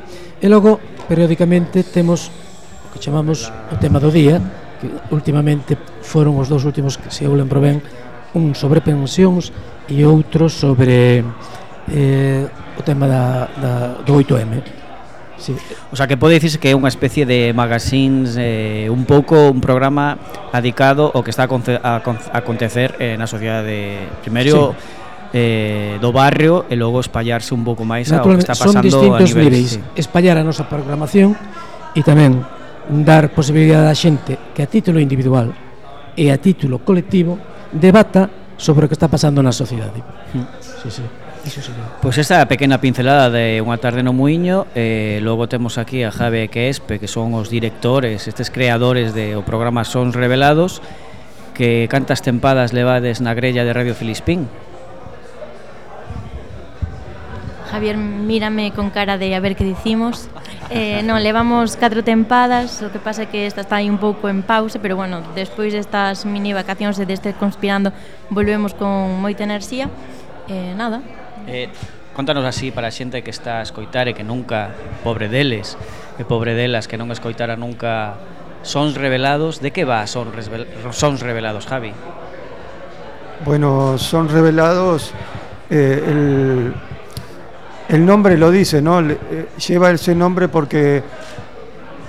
S7: e logo periódicamente temos o que chamamos o tema do día que últimamente foron os dous últimos que se eu lembro ben un sobre pensións e outro sobre eh, o tema da, da, do 8M
S1: Sí. O sea que pode dicirse que é unha especie de magazines eh, un pouco un programa adicado ao que está a, a, a acontecer eh, na sociedade. Primeiro sí eh, do barrio e logo espallarse un pouco máis ao que está pasando
S7: son distintos a nivel, niveis, sí. espallar a nosa programación e tamén dar posibilidade á xente que a título individual e a título colectivo debata sobre o que está pasando na sociedade. Hmm. Sí, sí.
S1: Iso sería. Pois esta pequena pincelada de Unha tarde no Muiño eh, Logo temos aquí a Javi e Quespe Que son os directores, estes creadores de, O programa Sons Revelados Que cantas tempadas levades na grella de Radio Filispín?
S2: Javier mírame con cara de a ver que dicimos. Eh, non, levamos catro tempadas, o que pasa é que esta está aí un pouco en pausa, pero bueno, despois destas mini vacacións e deste conspirando volvemos con moita enerxía. Eh, nada.
S1: Eh, contanos así para a xente que está a escoitar e que nunca, pobre deles, e pobre delas que non escoitara nunca Sons Revelados, de que va Son Sons Revelados, Javi?
S5: Bueno, Son Revelados, eh, el, el nombre lo dice, ¿no? Eh, lleva ese nombre porque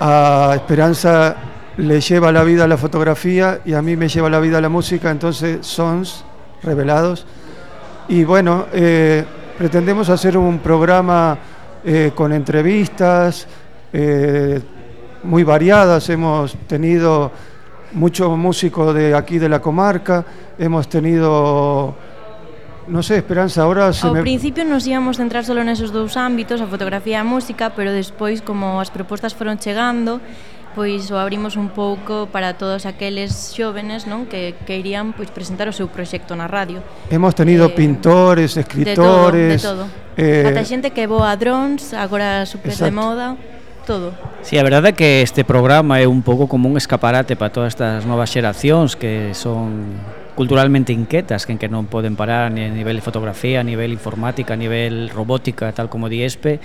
S5: a Esperanza le lleva la vida a la fotografía y a mí me lleva la vida a la música, entonces Sons revelados. Y bueno, eh, pretendemos hacer un programa eh, con entrevistas muy variadas, hemos tenido muchos músicos de aquí de la comarca, hemos tenido No sé, Esperanza, ahora se
S2: Ao
S5: me...
S2: principio nos íamos centrar solo nesos dous ámbitos, a fotografía e a música, pero despois, como as propostas foron chegando, pois o abrimos un pouco para todos aqueles xóvenes non que queirían pois presentar o seu proxecto na radio.
S5: Hemos tenido eh, pintores, escritores,
S2: de todo, de todo. Eh... Ata xente que voa a drons, agora super Exacto. de moda todo.
S1: Sí, a verdade é que este programa é un pouco como un escaparate para todas estas novas xeracións que son culturalmente inquietas, que que non poden parar ni a nivel de fotografía, a nivel informática, a nivel robótica, tal como di ESPE,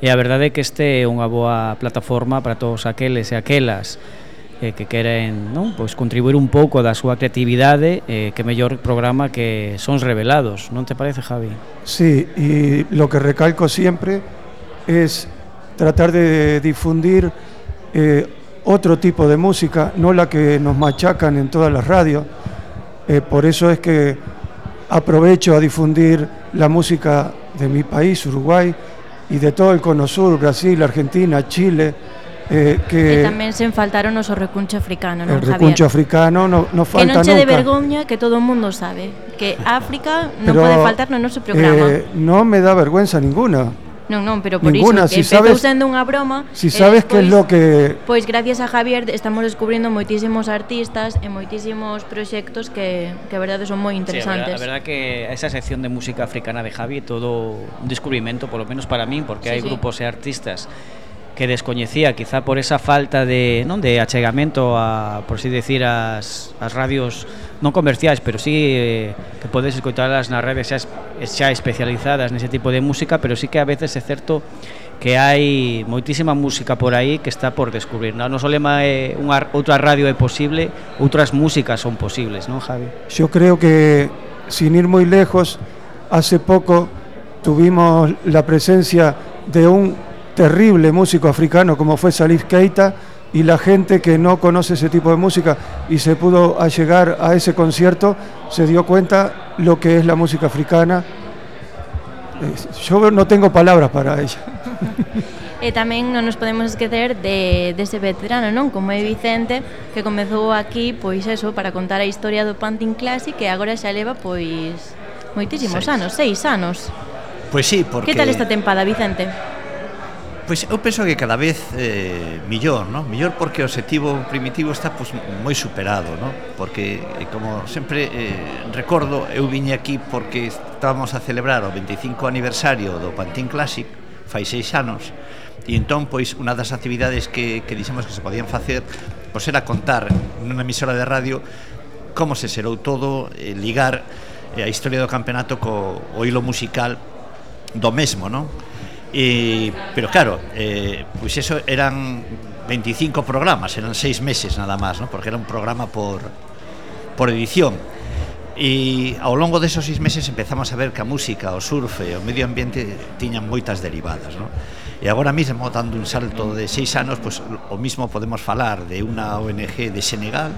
S1: e a verdade que este é unha boa plataforma para todos aqueles e aquelas eh, que queren non? Contribuir un pouco da súa creatividade eh, que mellor programa que Sons Revelados, non te parece, Javi?
S5: Sí, y lo que recalco siempre es tratar de difundir eh, otro tipo de música, no la que nos machacan en todas las radios, Eh, por eso es que aprovecho a difundir la música de mi país, Uruguay, y de todo el Cono Sur, Brasil, Argentina, Chile,
S2: eh, que e tamén sen faltar o noso recuncho africano, non,
S5: El recuncho
S2: Javier?
S5: africano no, no falta
S2: nunca. Que non che
S5: nunca.
S2: de vergoña que todo o mundo sabe que África non pode faltar no noso programa.
S5: Eh, no me da vergüenza ninguna.
S2: Non, non, pero por
S5: Ninguna,
S2: iso que
S5: si sabes,
S2: sendo unha broma
S5: Si
S2: eh,
S5: sabes que
S2: é
S5: lo que...
S2: Pois gracias a Javier estamos descubrindo moitísimos artistas e moitísimos proxectos que, que a verdade son moi interesantes
S1: sí, a, verdade, a verdad que esa sección de música africana de Javi todo un descubrimento, polo menos para min Porque
S2: sí,
S1: hai
S2: sí.
S1: grupos e artistas que descoñecía, quizá por esa falta de, non, de achegamento a, por así decir, as, as radios non comerciais, pero sí eh, que podes escoitarlas nas redes xa, xa especializadas nese tipo de música, pero sí que a veces é certo que hai moitísima música por aí que está por descubrir. Non, noso lema é unha outra radio é posible, outras músicas son posibles, non, Javi?
S5: Yo creo que sin ir moi lejos, hace poco tuvimos la presencia de un terrible músico africano como fue Salif Keita y la gente que no conoce ese tipo de música y se pudo allegar a ese concierto se dio cuenta lo que es la música africana. Eh, yo no tengo palabras para ella.
S2: Eh, e tamén non nos podemos esquecer de, dese veterano, non? Como é Vicente, que comezou aquí, pois eso, para contar a historia do Panting Classic que agora xa leva, pois, moitísimos
S6: seis.
S2: anos, seis anos.
S6: Pois sí, porque...
S2: Que tal esta tempada, Vicente?
S6: Pois eu penso que cada vez eh, millor, no? millor porque o objetivo primitivo está pois, moi superado, no? porque eh, como sempre eh, recordo, eu viñe aquí porque estábamos a celebrar o 25 aniversario do Pantín Classic, fai seis anos, e entón pois unha das actividades que, que dixemos que se podían facer pois era contar nunha emisora de radio como se serou todo, eh, ligar eh, a historia do campeonato co o hilo musical do mesmo, non? E, pero claro, eh, pois eso eran 25 programas, eran seis meses nada máis, ¿no? porque era un programa por, por edición. E ao longo desos seis meses empezamos a ver que a música, o surf e o medio ambiente tiñan moitas derivadas. ¿no? E agora mesmo, dando un salto de seis anos, pues, o mismo podemos falar de unha ONG de Senegal,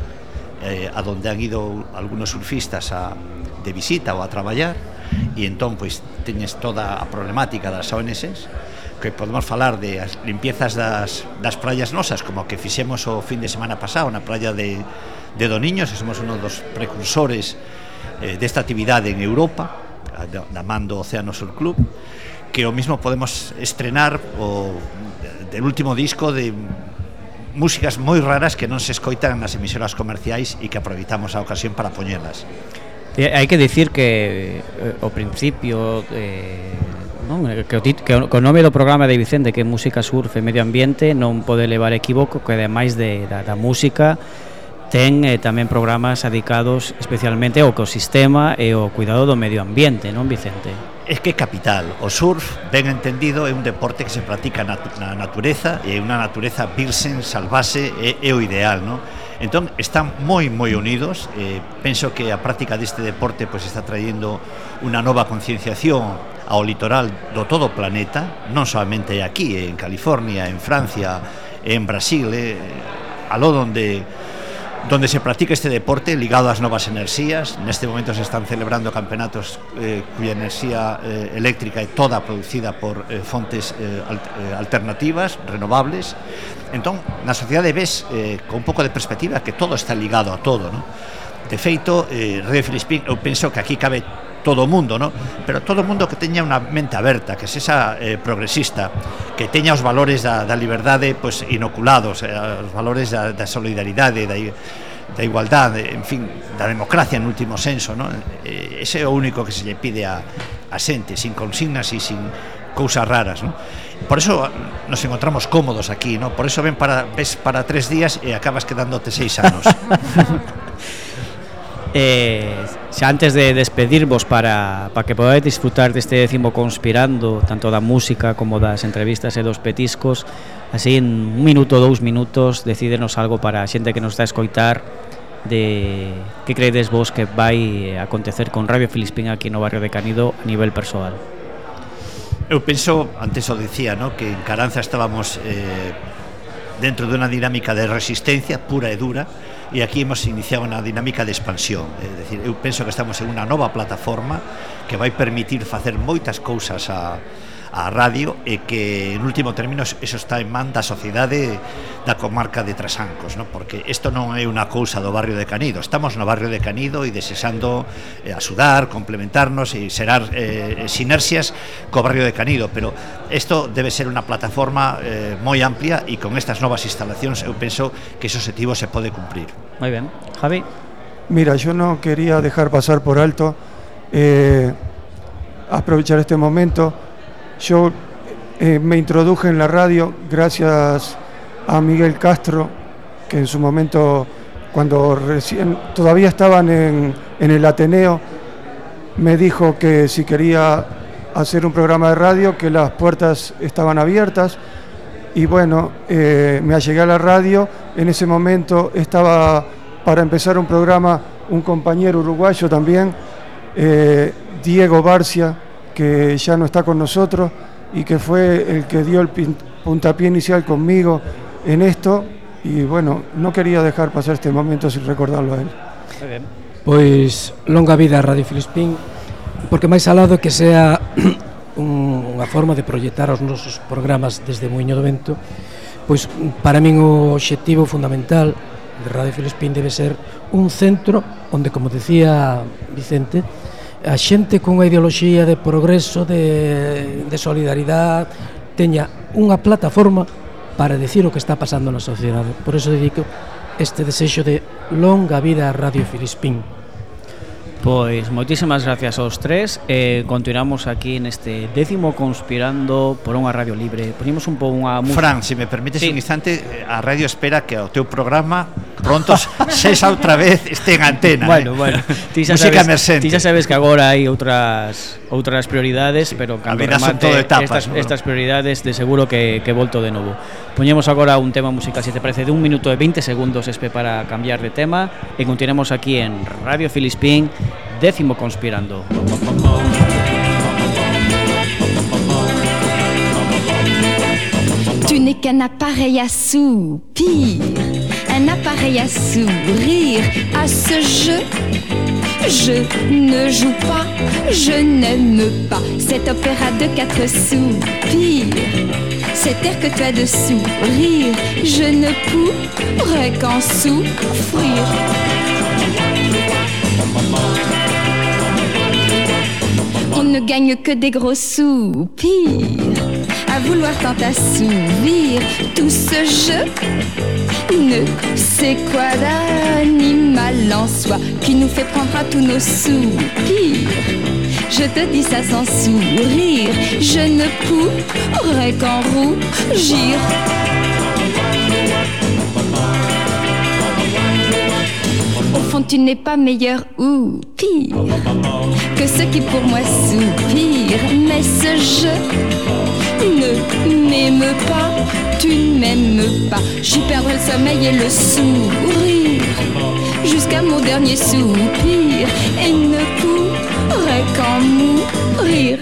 S6: eh, a donde han ido algunos surfistas a, de visita ou a traballar, e entón pois teñes toda a problemática das ONGs que podemos falar de as limpiezas das, das praias nosas, como que fixemos o fin de semana pasado na praia de, de Doniños, que somos uno dos precursores eh, desta actividade en Europa, da man do Océano Sur Club, que o mismo podemos estrenar o del último disco de músicas moi raras que non se escoitan nas emisoras comerciais e que aproveitamos a ocasión para poñelas.
S1: Eh, hai que dicir que eh, o principio eh, non? Eh, que, o tit, que, o, que o nome do programa de Vicente que é Música Surf e Medio Ambiente non pode levar equivoco que ademais de, da, da música ten eh, tamén programas dedicados especialmente ao ecosistema e ao cuidado do medio ambiente, non Vicente?
S6: Es que é capital, o surf, ben entendido, é un deporte que se practica na, na natureza e unha natureza virxen, salvase, é, é o ideal, non? Entón, están moi, moi unidos. Eh, penso que a práctica deste deporte pois, está trayendo unha nova concienciación ao litoral do todo o planeta, non solamente aquí, en California, en Francia, en Brasil, eh, aló donde donde se practica este deporte ligado ás novas enerxías. Neste momento se están celebrando campeonatos eh, cuya enerxía eh, eléctrica é toda producida por eh, fontes eh, eh, alternativas, renovables. Entón, na sociedade ves eh, con un pouco de perspectiva que todo está ligado a todo, non? De feito, eh, Radio Filispín, eu penso que aquí cabe todo o mundo, ¿no? pero todo o mundo que teña unha mente aberta, que sexa eh, progresista, que teña os valores da, da liberdade pues, inoculados, eh, os valores da, da solidaridade, da, da igualdade, eh, en fin, da democracia en último senso, ¿no? Eh, ese é o único que se lle pide a, a xente, sin consignas e sin cousas raras, ¿no? Por eso nos encontramos cómodos aquí, ¿no? Por eso ven para, ves para tres días e acabas quedándote seis anos.
S1: eh, xa antes de despedirvos para, para que podades disfrutar deste décimo conspirando tanto da música como das entrevistas e dos petiscos así en un minuto, dous minutos decídenos algo para a xente que nos está a escoitar de que creedes vos que vai acontecer con Radio Filispín aquí no barrio de Canido a nivel persoal
S6: Eu penso, antes o dicía, no? que en Caranza estábamos eh, dentro dunha dinámica de resistencia pura e dura e aquí hemos iniciado unha dinámica de expansión. É dicir, eu penso que estamos en unha nova plataforma que vai permitir facer moitas cousas a, a radio e que en último término eso está en man da sociedade da comarca de Trasancos, no? porque isto non é unha cousa do barrio de Canido, estamos no barrio de Canido e desexando eh, axudar, complementarnos e xerar eh, sinerxias co barrio de Canido, pero isto debe ser unha plataforma eh, moi amplia e con estas novas instalacións eu penso que ese objetivo se pode cumprir.
S1: Moi ben. Javi?
S5: Mira, yo no quería dejar pasar por alto eh, aprovechar este momento Yo eh, me introduje en la radio gracias a Miguel Castro, que en su momento, cuando recién todavía estaban en, el Ateneo, me dijo que si quería hacer un programa de radio, que las puertas estaban abiertas. Y bueno, eh, me allegué a la radio. En ese momento estaba para empezar un programa un compañero uruguayo también, eh, Diego Barcia, que ya no está con nosotros y que fue el que dio el puntapié inicial conmigo en esto y bueno, no quería dejar pasar este momento sin recordarlo a él. Muy bien.
S7: Pois longa vida a Radio Filispín, porque máis alado que sea unha forma de proyectar os nosos programas desde Moinho do Vento, pois para min o obxectivo fundamental de Radio Filispín debe ser un centro onde, como decía Vicente, a xente cunha ideoloxía de progreso, de, de solidaridade, teña unha plataforma para decir o que está pasando na sociedade. Por eso dedico este desexo de longa vida a Radio Filispín.
S1: Pois, moitísimas gracias aos tres eh, Continuamos aquí neste décimo Conspirando por unha radio libre Poñemos un pouco unha
S6: música Fran, se me permites sí. un instante eh, A radio espera que o teu programa pronto sexa outra vez este en antena.
S1: Bueno,
S6: eh?
S1: bueno, ti xa Música sabes, ti xa sabes que agora hai outras outras prioridades, sí. pero cando remate etapas, estas, ¿no? estas prioridades de seguro que, que volto de novo. Poñemos agora un tema musical, se te parece, de un minuto e 20 segundos espe para cambiar de tema e continuemos aquí en Radio Filispín décimo conspirando.
S8: Tu n'es qu'un appareil à soupir, appareil à sourire. À ce jeu, je ne joue pas, je n'aime pas cet opéra de quatre soupirs. Cet air que tu as de sourire, je ne pourrais qu'en souffrir. On ne gagne que des gros soupirs à vouloir tant assouvir tout ce jeu. Ne sais quoi d'animal en soi qui nous fait prendre à tous nos soupirs. Je te dis ça sans sourire. Je ne pourrais qu'en rougir. Au fond, tu n'es pas meilleur ou pire que ceux qui pour moi soupirent. Mais ce jeu ne m'aime pas, tu ne m'aimes pas. J'y perdrai le sommeil et le sourire jusqu'à mon dernier soupir et ne pourrais qu'en mourir.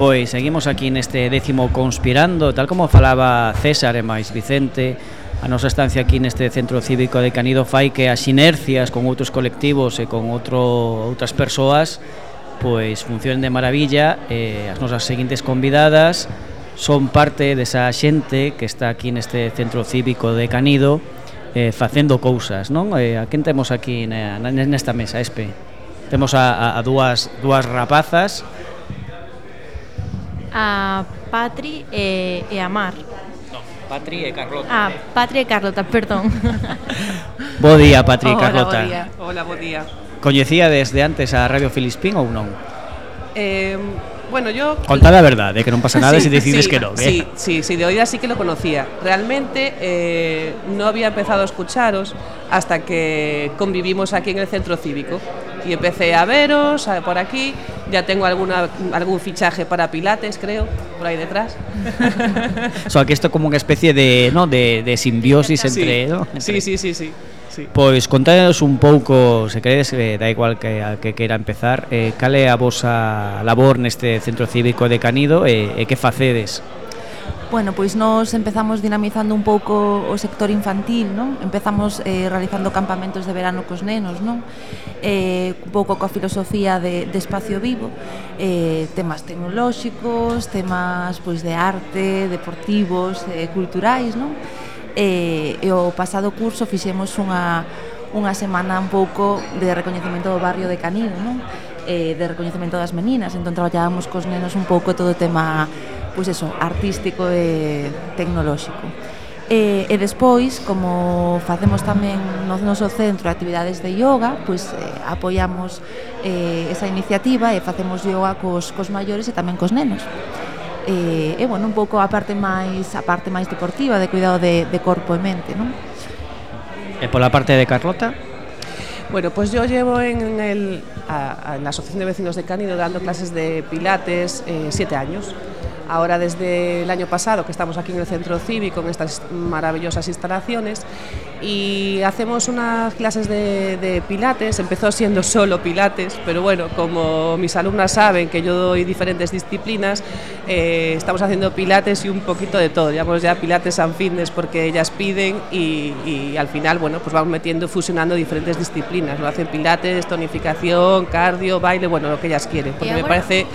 S1: Pois seguimos aquí neste décimo conspirando Tal como falaba César e máis Vicente A nosa estancia aquí neste centro cívico de Canido fai que as inercias con outros colectivos e con outro, outras persoas pois funcionen de maravilla e as nosas seguintes convidadas son parte desa xente que está aquí neste centro cívico de Canido eh, facendo cousas, non? Eh, a quen temos aquí na, nesta mesa, Espe? Temos a, a, a dúas, dúas rapazas
S2: a Patri e, e a Mar.
S1: No, Patri e Carlota.
S2: Ah, Patri e Carlota, perdón.
S1: bo día, Patri e Carlota.
S9: Hola, bo día. Hola, bo día.
S1: Coñecía desde antes a Radio Filispín ou non?
S9: Eh, bueno, yo...
S1: Contad a verdade, que non pasa nada
S9: Sí,
S1: se decides
S9: sí,
S1: que
S9: Sí,
S1: eh?
S9: sí, sí, de oídas sí que lo conocía. Realmente eh, no había empezado a escucharos hasta que convivimos aquí en el centro cívico. Y empecé a veros a- por aquí, ya tengo alguna, algún fichaje para Pilates, creo, por ahí detrás.
S1: O sea, que isto é como unha especie de, no, de, de simbiosis entre,
S9: sí.
S1: no?
S9: sí, sí, sí, sí, Sí.
S1: Pois contanos un pouco, se queredes, eh, da igual que a que queira empezar, eh, cal é a vosa labor neste centro cívico de Canido e, eh, e que facedes?
S10: Bueno, pois nós empezamos dinamizando un pouco o sector infantil, non? Empezamos eh, realizando campamentos de verano cos nenos, non? Eh, un pouco coa filosofía de, de espacio vivo, eh, temas tecnolóxicos, temas pois de arte, deportivos, eh, culturais, non? e, e o pasado curso fixemos unha, unha semana un pouco de recoñecemento do barrio de Canido, non? eh, de recoñecemento das meninas, entón traballábamos cos nenos un pouco todo o tema pois pues eso, artístico e tecnolóxico. E, e despois, como facemos tamén no noso centro actividades de yoga, pois pues, eh, apoiamos eh, esa iniciativa e facemos yoga cos, cos maiores e tamén cos nenos e, e bueno, un pouco a parte máis a parte máis deportiva de cuidado de, de corpo e mente, non?
S1: E pola parte de Carlota?
S9: Bueno, pues yo llevo en, el, a, a, en la Asociación de Vecinos de Cánido dando clases de pilates eh, siete años. Ahora desde el año pasado que estamos aquí en el centro cívico, en estas maravillosas instalaciones, y hacemos unas clases de, de pilates. Empezó siendo solo pilates, pero bueno, como mis alumnas saben que yo doy diferentes disciplinas, eh, estamos haciendo pilates y un poquito de todo. Llamamos ya pilates and fitness porque ellas piden y, y al final, bueno, pues vamos metiendo, fusionando diferentes disciplinas. Lo hacen pilates, tonificación, cardio, baile, bueno, lo que ellas quieren. Porque me parece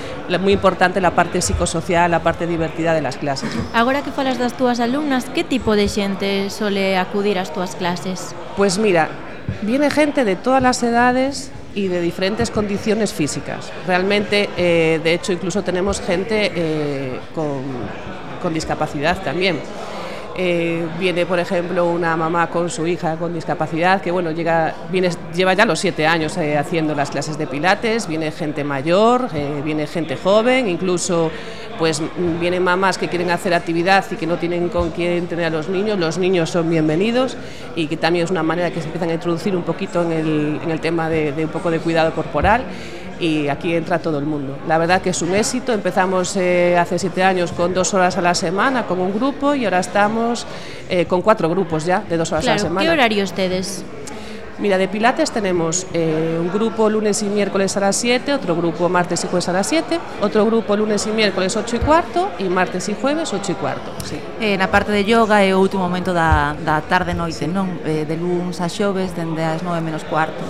S9: muy importante la parte psicosocial, la parte divertida de las clases.
S2: Agora que falas das túas alumnas, que tipo de xente sole acudir ás túas clases?
S9: Pues mira, viene gente de todas las edades y de diferentes condiciones físicas. Realmente, eh, de hecho, incluso tenemos gente eh, con, con discapacidad también. Eh, viene, por ejemplo, una mamá con su hija con discapacidad que bueno, llega, viene, lleva ya los siete años eh, haciendo las clases de pilates, viene gente mayor, eh, viene gente joven, incluso pues mm, vienen mamás que quieren hacer actividad y que no tienen con quién tener a los niños, los niños son bienvenidos y que también es una manera que se empiezan a introducir un poquito en el, en el tema de, de un poco de cuidado corporal y aquí entra todo el mundo. La verdad que es un éxito, empezamos eh, hace siete años con dos horas a la semana, con un grupo, y ahora estamos eh, con cuatro grupos ya de dos horas claro, a la semana.
S2: ¿Qué horario ustedes?
S9: Mira, de Pilates tenemos eh, un grupo lunes y miércoles a las 7, otro grupo martes y jueves a las 7, otro grupo lunes y miércoles 8 y cuarto e martes e jueves 8 y cuarto. Sí.
S10: Eh, na parte de yoga é o último momento da, da tarde noite, sí. non? Eh, de luns a xoves, dende as 9 menos cuarto.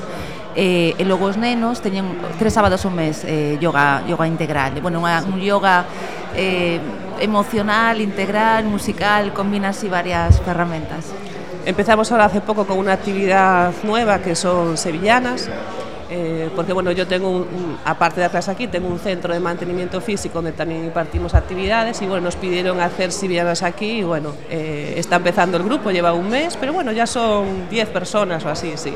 S10: Eh, e logo os nenos teñen tres sábados ao mes eh, yoga, yoga integral. E, Bueno, unha, un yoga eh, emocional, integral, musical, combina así varias ferramentas.
S9: Empezamos ahora hace poco con una actividad nueva que son sevillanas. eh, porque bueno, yo tengo, un, un, aparte de clase aquí, tengo un centro de mantenimiento físico donde también impartimos actividades y bueno, nos pidieron hacer sivianas aquí y bueno, eh, está empezando el grupo, lleva un mes, pero bueno, ya son 10 personas o así, sí.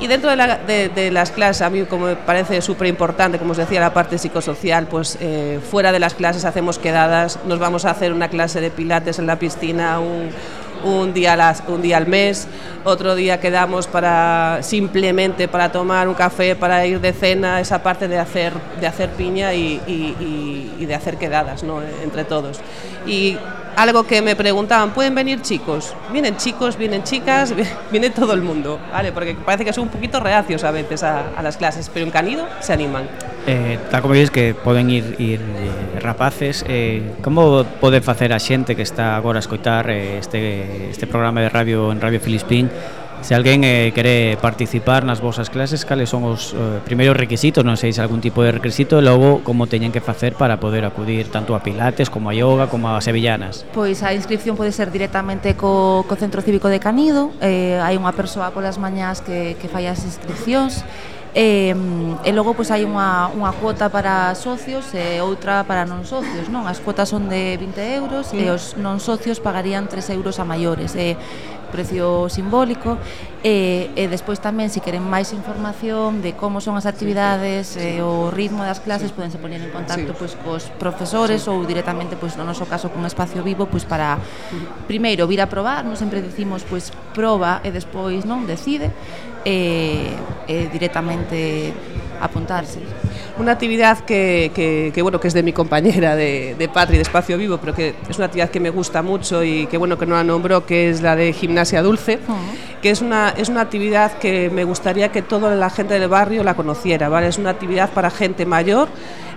S9: Y dentro de, la, de, las clases, a mí como me parece súper importante, como os decía, la parte psicosocial, pues eh, fuera de las clases hacemos quedadas, nos vamos a hacer una clase de pilates en la piscina, un, un día, las, un día al mes, otro día quedamos para simplemente para tomar un café, para ir de cena, esa parte de hacer, de hacer piña y, y de hacer quedadas ¿no? entre todos. Y algo que me preguntaban, ¿pueden venir chicos? Vienen chicos, vienen chicas, viene todo el mundo, ¿vale? Porque parece que son un poquito reacios a veces a, las clases, pero en Canido se animan.
S1: Eh, tal como dices que poden ir, ir eh, rapaces eh, como pode a xente que está agora a escoitar eh, este, este programa de radio en Radio Filispín Se alguén eh, quere participar nas vosas clases, cales son os eh, primeiros requisitos? Non sei se algún tipo de requisito e logo como teñen que facer para poder acudir tanto a pilates como a yoga como a sevillanas?
S10: Pois a inscripción pode ser directamente co, co Centro Cívico de Canido eh, hai unha persoa polas mañás que, que fai as inscripcións E, e logo pois hai unha, unha cuota para socios e outra para non socios, non? As cuotas son de 20 euros sí. e mm. os non socios pagarían 3 euros a maiores. E, precio simbólico e, e despois tamén se queren máis información de como son as actividades sí, sí. e o ritmo das clases sí. podense poner en contacto sí. pois cos profesores sí. ou directamente pois no noso caso con espacio vivo pois para primeiro vir a probar, non sempre decimos pois proba e despois non decide e, e directamente apuntarse.
S9: Una actividad que, que, que, bueno, que es de mi compañera de, de Patri, de Espacio Vivo, pero que es una actividad que me gusta mucho y que bueno que no la nombró, que es la de gimnasia dulce, uh -huh. que es una, es una actividad que me gustaría que toda la gente del barrio la conociera, ¿vale? Es una actividad para gente mayor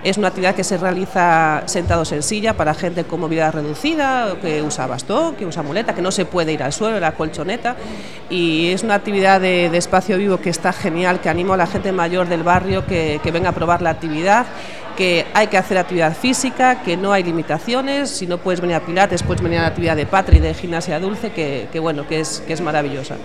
S9: Es una actividad que se realiza sentados en silla para gente con movilidad reducida, que usa bastón, que usa muleta, que no se puede ir al suelo, la colchoneta. Y es una actividad de, espacio vivo que está genial, que animo a la gente mayor del barrio que, que venga a probar la actividad que hay que hacer actividad física, que no hay limitaciones, si no puedes venir a Pilates, puedes venir a la actividad de Patri, de gimnasia dulce, que, que bueno, que es, que es maravillosa.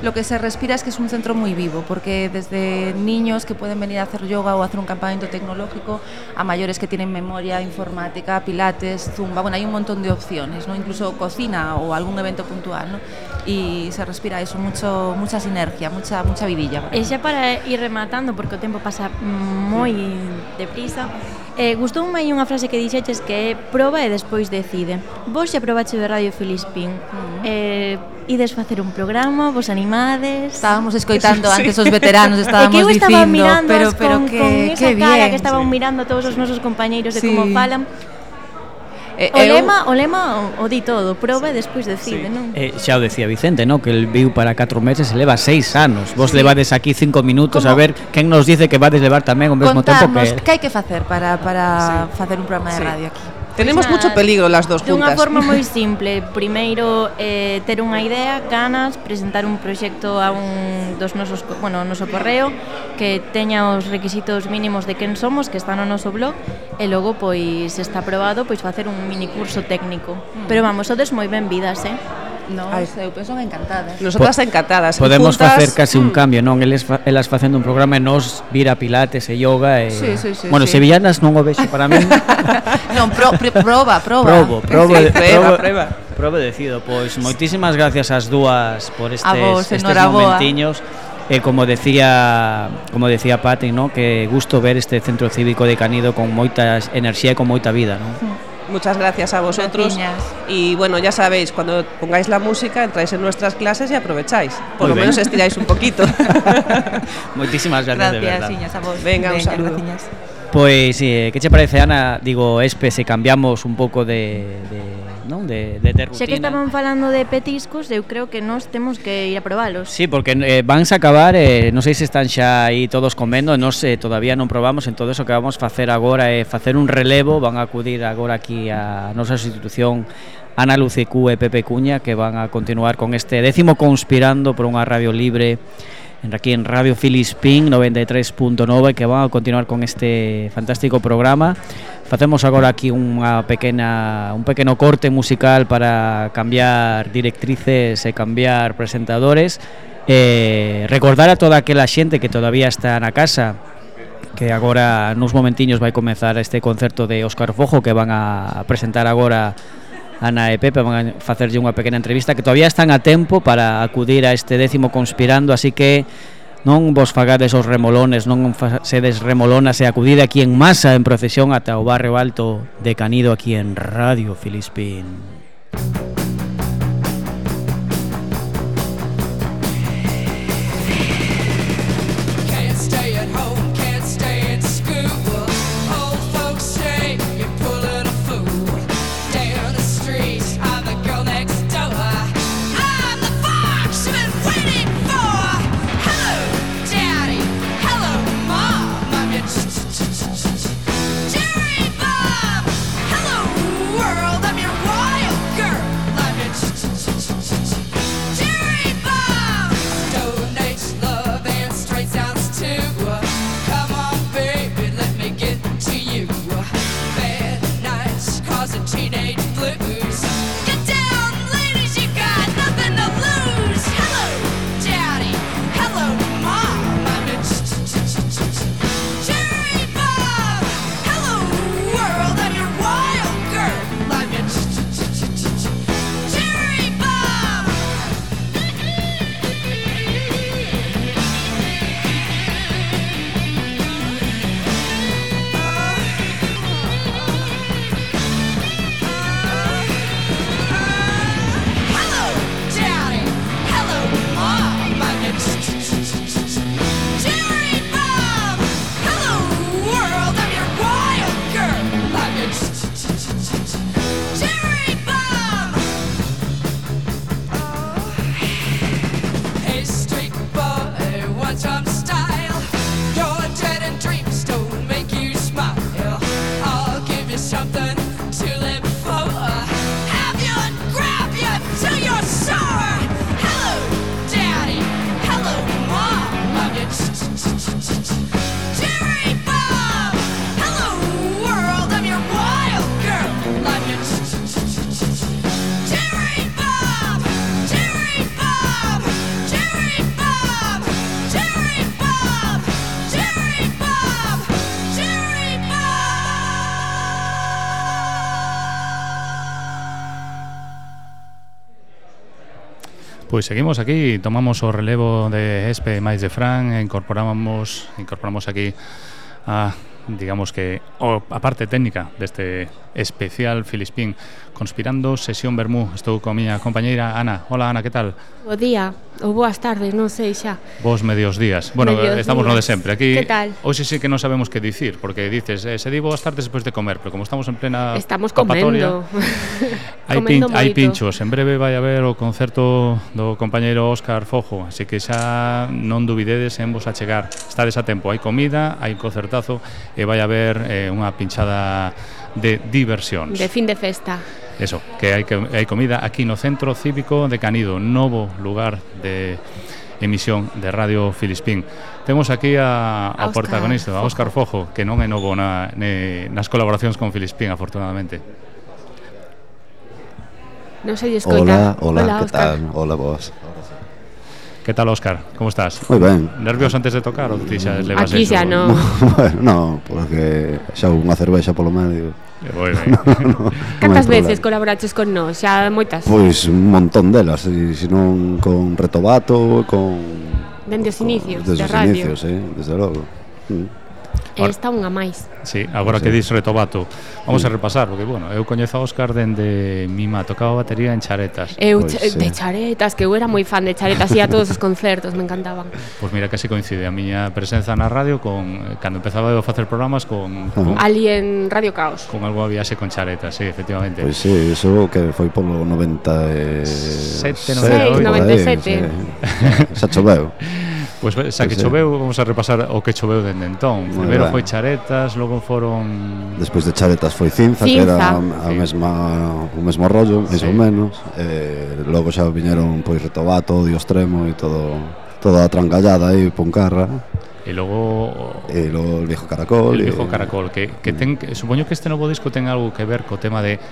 S10: Lo que se respira es que es un centro muy vivo, porque desde niños que pueden venir a hacer yoga o hacer un campamento tecnológico, a mayores que tienen memoria informática, pilates, zumba, bueno, hay un montón de opciones, ¿no? incluso cocina o algún evento puntual, ¿no? y se respira eso, mucho, mucha sinergia, mucha, mucha vidilla.
S2: E xa para ir rematando, porque o tempo pasa moi deprisa, Eh, gustou aí unha frase que dixeches que é proba e despois decide. Vos xa probache de Radio Filispín. Uh mm. -huh. eh, ides facer un programa, vos animades.
S10: Estábamos escoitando antes os veteranos, estábamos
S2: dicindo,
S10: estaba
S2: dicindo, pero
S10: pero
S2: con,
S10: que
S2: con esa
S10: que
S2: cara
S10: bien.
S2: que estaban
S10: sí.
S2: mirando todos os nosos compañeiros
S10: sí.
S2: de como falan
S10: eh,
S2: o,
S10: eu...
S2: lema, o lema o, o di todo, proba e despois decide, sí. non?
S1: Eh, xa o decía Vicente, non? Que el viu para 4 meses leva 6 anos. Vos
S10: sí.
S1: levades aquí 5 minutos
S10: Como?
S1: a ver quen nos dice que vades levar tamén o mesmo
S10: Contarnos tempo
S1: que
S10: que hai que facer para, para sí. facer un programa de
S9: sí.
S10: radio aquí?
S9: Tenemos
S2: pues
S9: mucho peligro las dos juntas.
S2: Dunha forma moi simple. Primeiro, eh, ter unha idea, ganas, presentar un proxecto a un dos nosos, bueno, noso correo, que teña os requisitos mínimos de quen somos, que está no noso blog, e logo, pois, está aprobado, pois, facer un mini curso técnico. Mm. Pero vamos, sodes moi ben vidas, eh?
S9: Non,
S10: eu penso que encantadas.
S9: Nosotras po encantadas.
S1: Podemos
S9: juntas...
S1: facer casi un
S9: mm.
S1: cambio, non? Eles fa elas facendo un programa e nós vir a pilates e yoga e
S10: sí, sí, sí,
S1: Bueno,
S10: sí.
S1: sevillanas non o vexo para min.
S10: non, pro, pr proba, proba.
S1: Probo, probo,
S9: sí, prueba,
S1: proba,
S9: prueba.
S1: Proba decido, pois moitísimas gracias ás dúas por estes,
S10: vos,
S1: estes momentiños. E como decía como decía Pati, ¿no? que gusto ver este centro cívico de Canido con moita enerxía e con moita vida, ¿no? Sí.
S9: Muchas gracias a vosotros. Y bueno, ya sabéis, cuando pongáis la música, entráis en nuestras clases y aprovecháis. Por
S1: Muy
S9: lo
S1: bien.
S9: menos estiráis un poquito.
S1: Moitísimas gracias, de
S10: Gracias,
S1: verdad.
S10: Iñas, a vos.
S9: Venga, un saludo.
S10: graciñas.
S1: Pois, eh, que che parece, Ana, digo, Espe, se cambiamos un pouco de, de, non? De, de, de rutina.
S2: Xa que estaban falando de petiscos, eu creo que nós temos que ir a probalos.
S1: Sí, porque eh, vanse acabar, eh, non sei se están xa aí todos comendo, nós eh, todavía non probamos, entón o que vamos facer agora é eh, facer un relevo, van a acudir agora aquí a nosa institución Ana Lucicú e Pepe Cuña, que van a continuar con este décimo conspirando por unha radio libre aquí en Radio Filispín 93.9 que van a continuar con este fantástico programa. Facemos agora aquí unha pequena un pequeno corte musical para cambiar directrices e cambiar presentadores.
S11: Eh, recordar a toda aquela xente que todavía está na casa que agora nuns momentiños vai comezar este concerto de Óscar Fojo que van a presentar agora Ana e Pepe van a facerlle unha pequena entrevista que todavía están a tempo para acudir a este décimo conspirando, así que non vos fagades os remolones, non sedes remolonas e acudide aquí en masa en procesión ata o barrio alto de Canido aquí en Radio Filispín.
S4: seguimos aquí, tomamos o relevo de Espe máis de Fran, incorporamos, incorporamos aquí a digamos que o a parte técnica deste especial Filispín Conspirando Sesión Bermú. Estou con miña compañeira Ana. Hola Ana, que tal?
S12: Bo día ou boas tardes, non sei xa.
S4: Vos medios días. Bueno, medios eh, estamos días. no de sempre. Aquí hoxe sí que non sabemos que dicir, porque dices, eh, se di boas tardes despois de comer, pero como estamos en plena
S12: Estamos comendo.
S4: hai, pin, hai pinchos, en breve vai haber o concerto do compañeiro Óscar Fojo, así que xa non dubidedes en vos a chegar. Estades a tempo, hai comida, hai concertazo e vai haber eh, unha pinchada de diversións.
S12: De fin de festa
S4: eso, que hai que hai comida aquí no Centro Cívico de Canido, novo lugar de emisión de Radio Filispín. Temos aquí a, a, a protagonista, a Óscar Fojo, que non é novo na, ne, nas colaboracións con Filispín, afortunadamente.
S12: Non sei escoita.
S13: Hola, hola, hola que tal? Hola vos. Hola.
S4: Que tal, Óscar? Como estás?
S13: Moi ben.
S4: Nervios antes de tocar ou ti xa levas
S12: Aquí xa non.
S13: bueno, no, porque xa unha cervexa polo medio.
S4: Moi ben.
S12: no, no, Cantas no veces colaboraches con nós? Xa moitas?
S13: Pois un montón delas, e senón con Retobato, con...
S12: Dende os inicios, con,
S13: desde os
S12: de radio.
S13: inicios, eh, desde logo. Mm.
S12: Agora, esta unha máis.
S4: Sí, agora sí. que dis retobato. Vamos sí. a repasar, porque, bueno, eu coñezo a Óscar dende Mima, tocaba batería en charetas.
S12: Eu, pois pues, ch sí. de charetas, que eu era moi fan de charetas, e a todos os concertos, me encantaban.
S4: Pois pues mira, casi coincide a miña presenza na radio con, cando empezaba eu a facer programas con...
S12: con. Ali en Radio Caos.
S4: Con algo viaxe con charetas, sí, efectivamente.
S13: Pois pues sí, eso que foi polo 97,
S12: 97. 97.
S13: Xa choveu.
S4: Pois pues, xa que choveu, vamos a repasar o que choveu dende entón. Muy Primeiro foi charetas, logo foron
S13: Despois de charetas foi cinza, cinza. que era a, a sí. mesma o mesmo rollo, máis sí. ou menos. Eh, logo xa viñeron pois retobato, dios extremo e todo toda a trangallada aí Poncarra.
S4: E logo
S13: e logo el viejo caracol.
S4: El viejo caracol que que mm. ten supoño que este novo disco ten algo que ver co tema de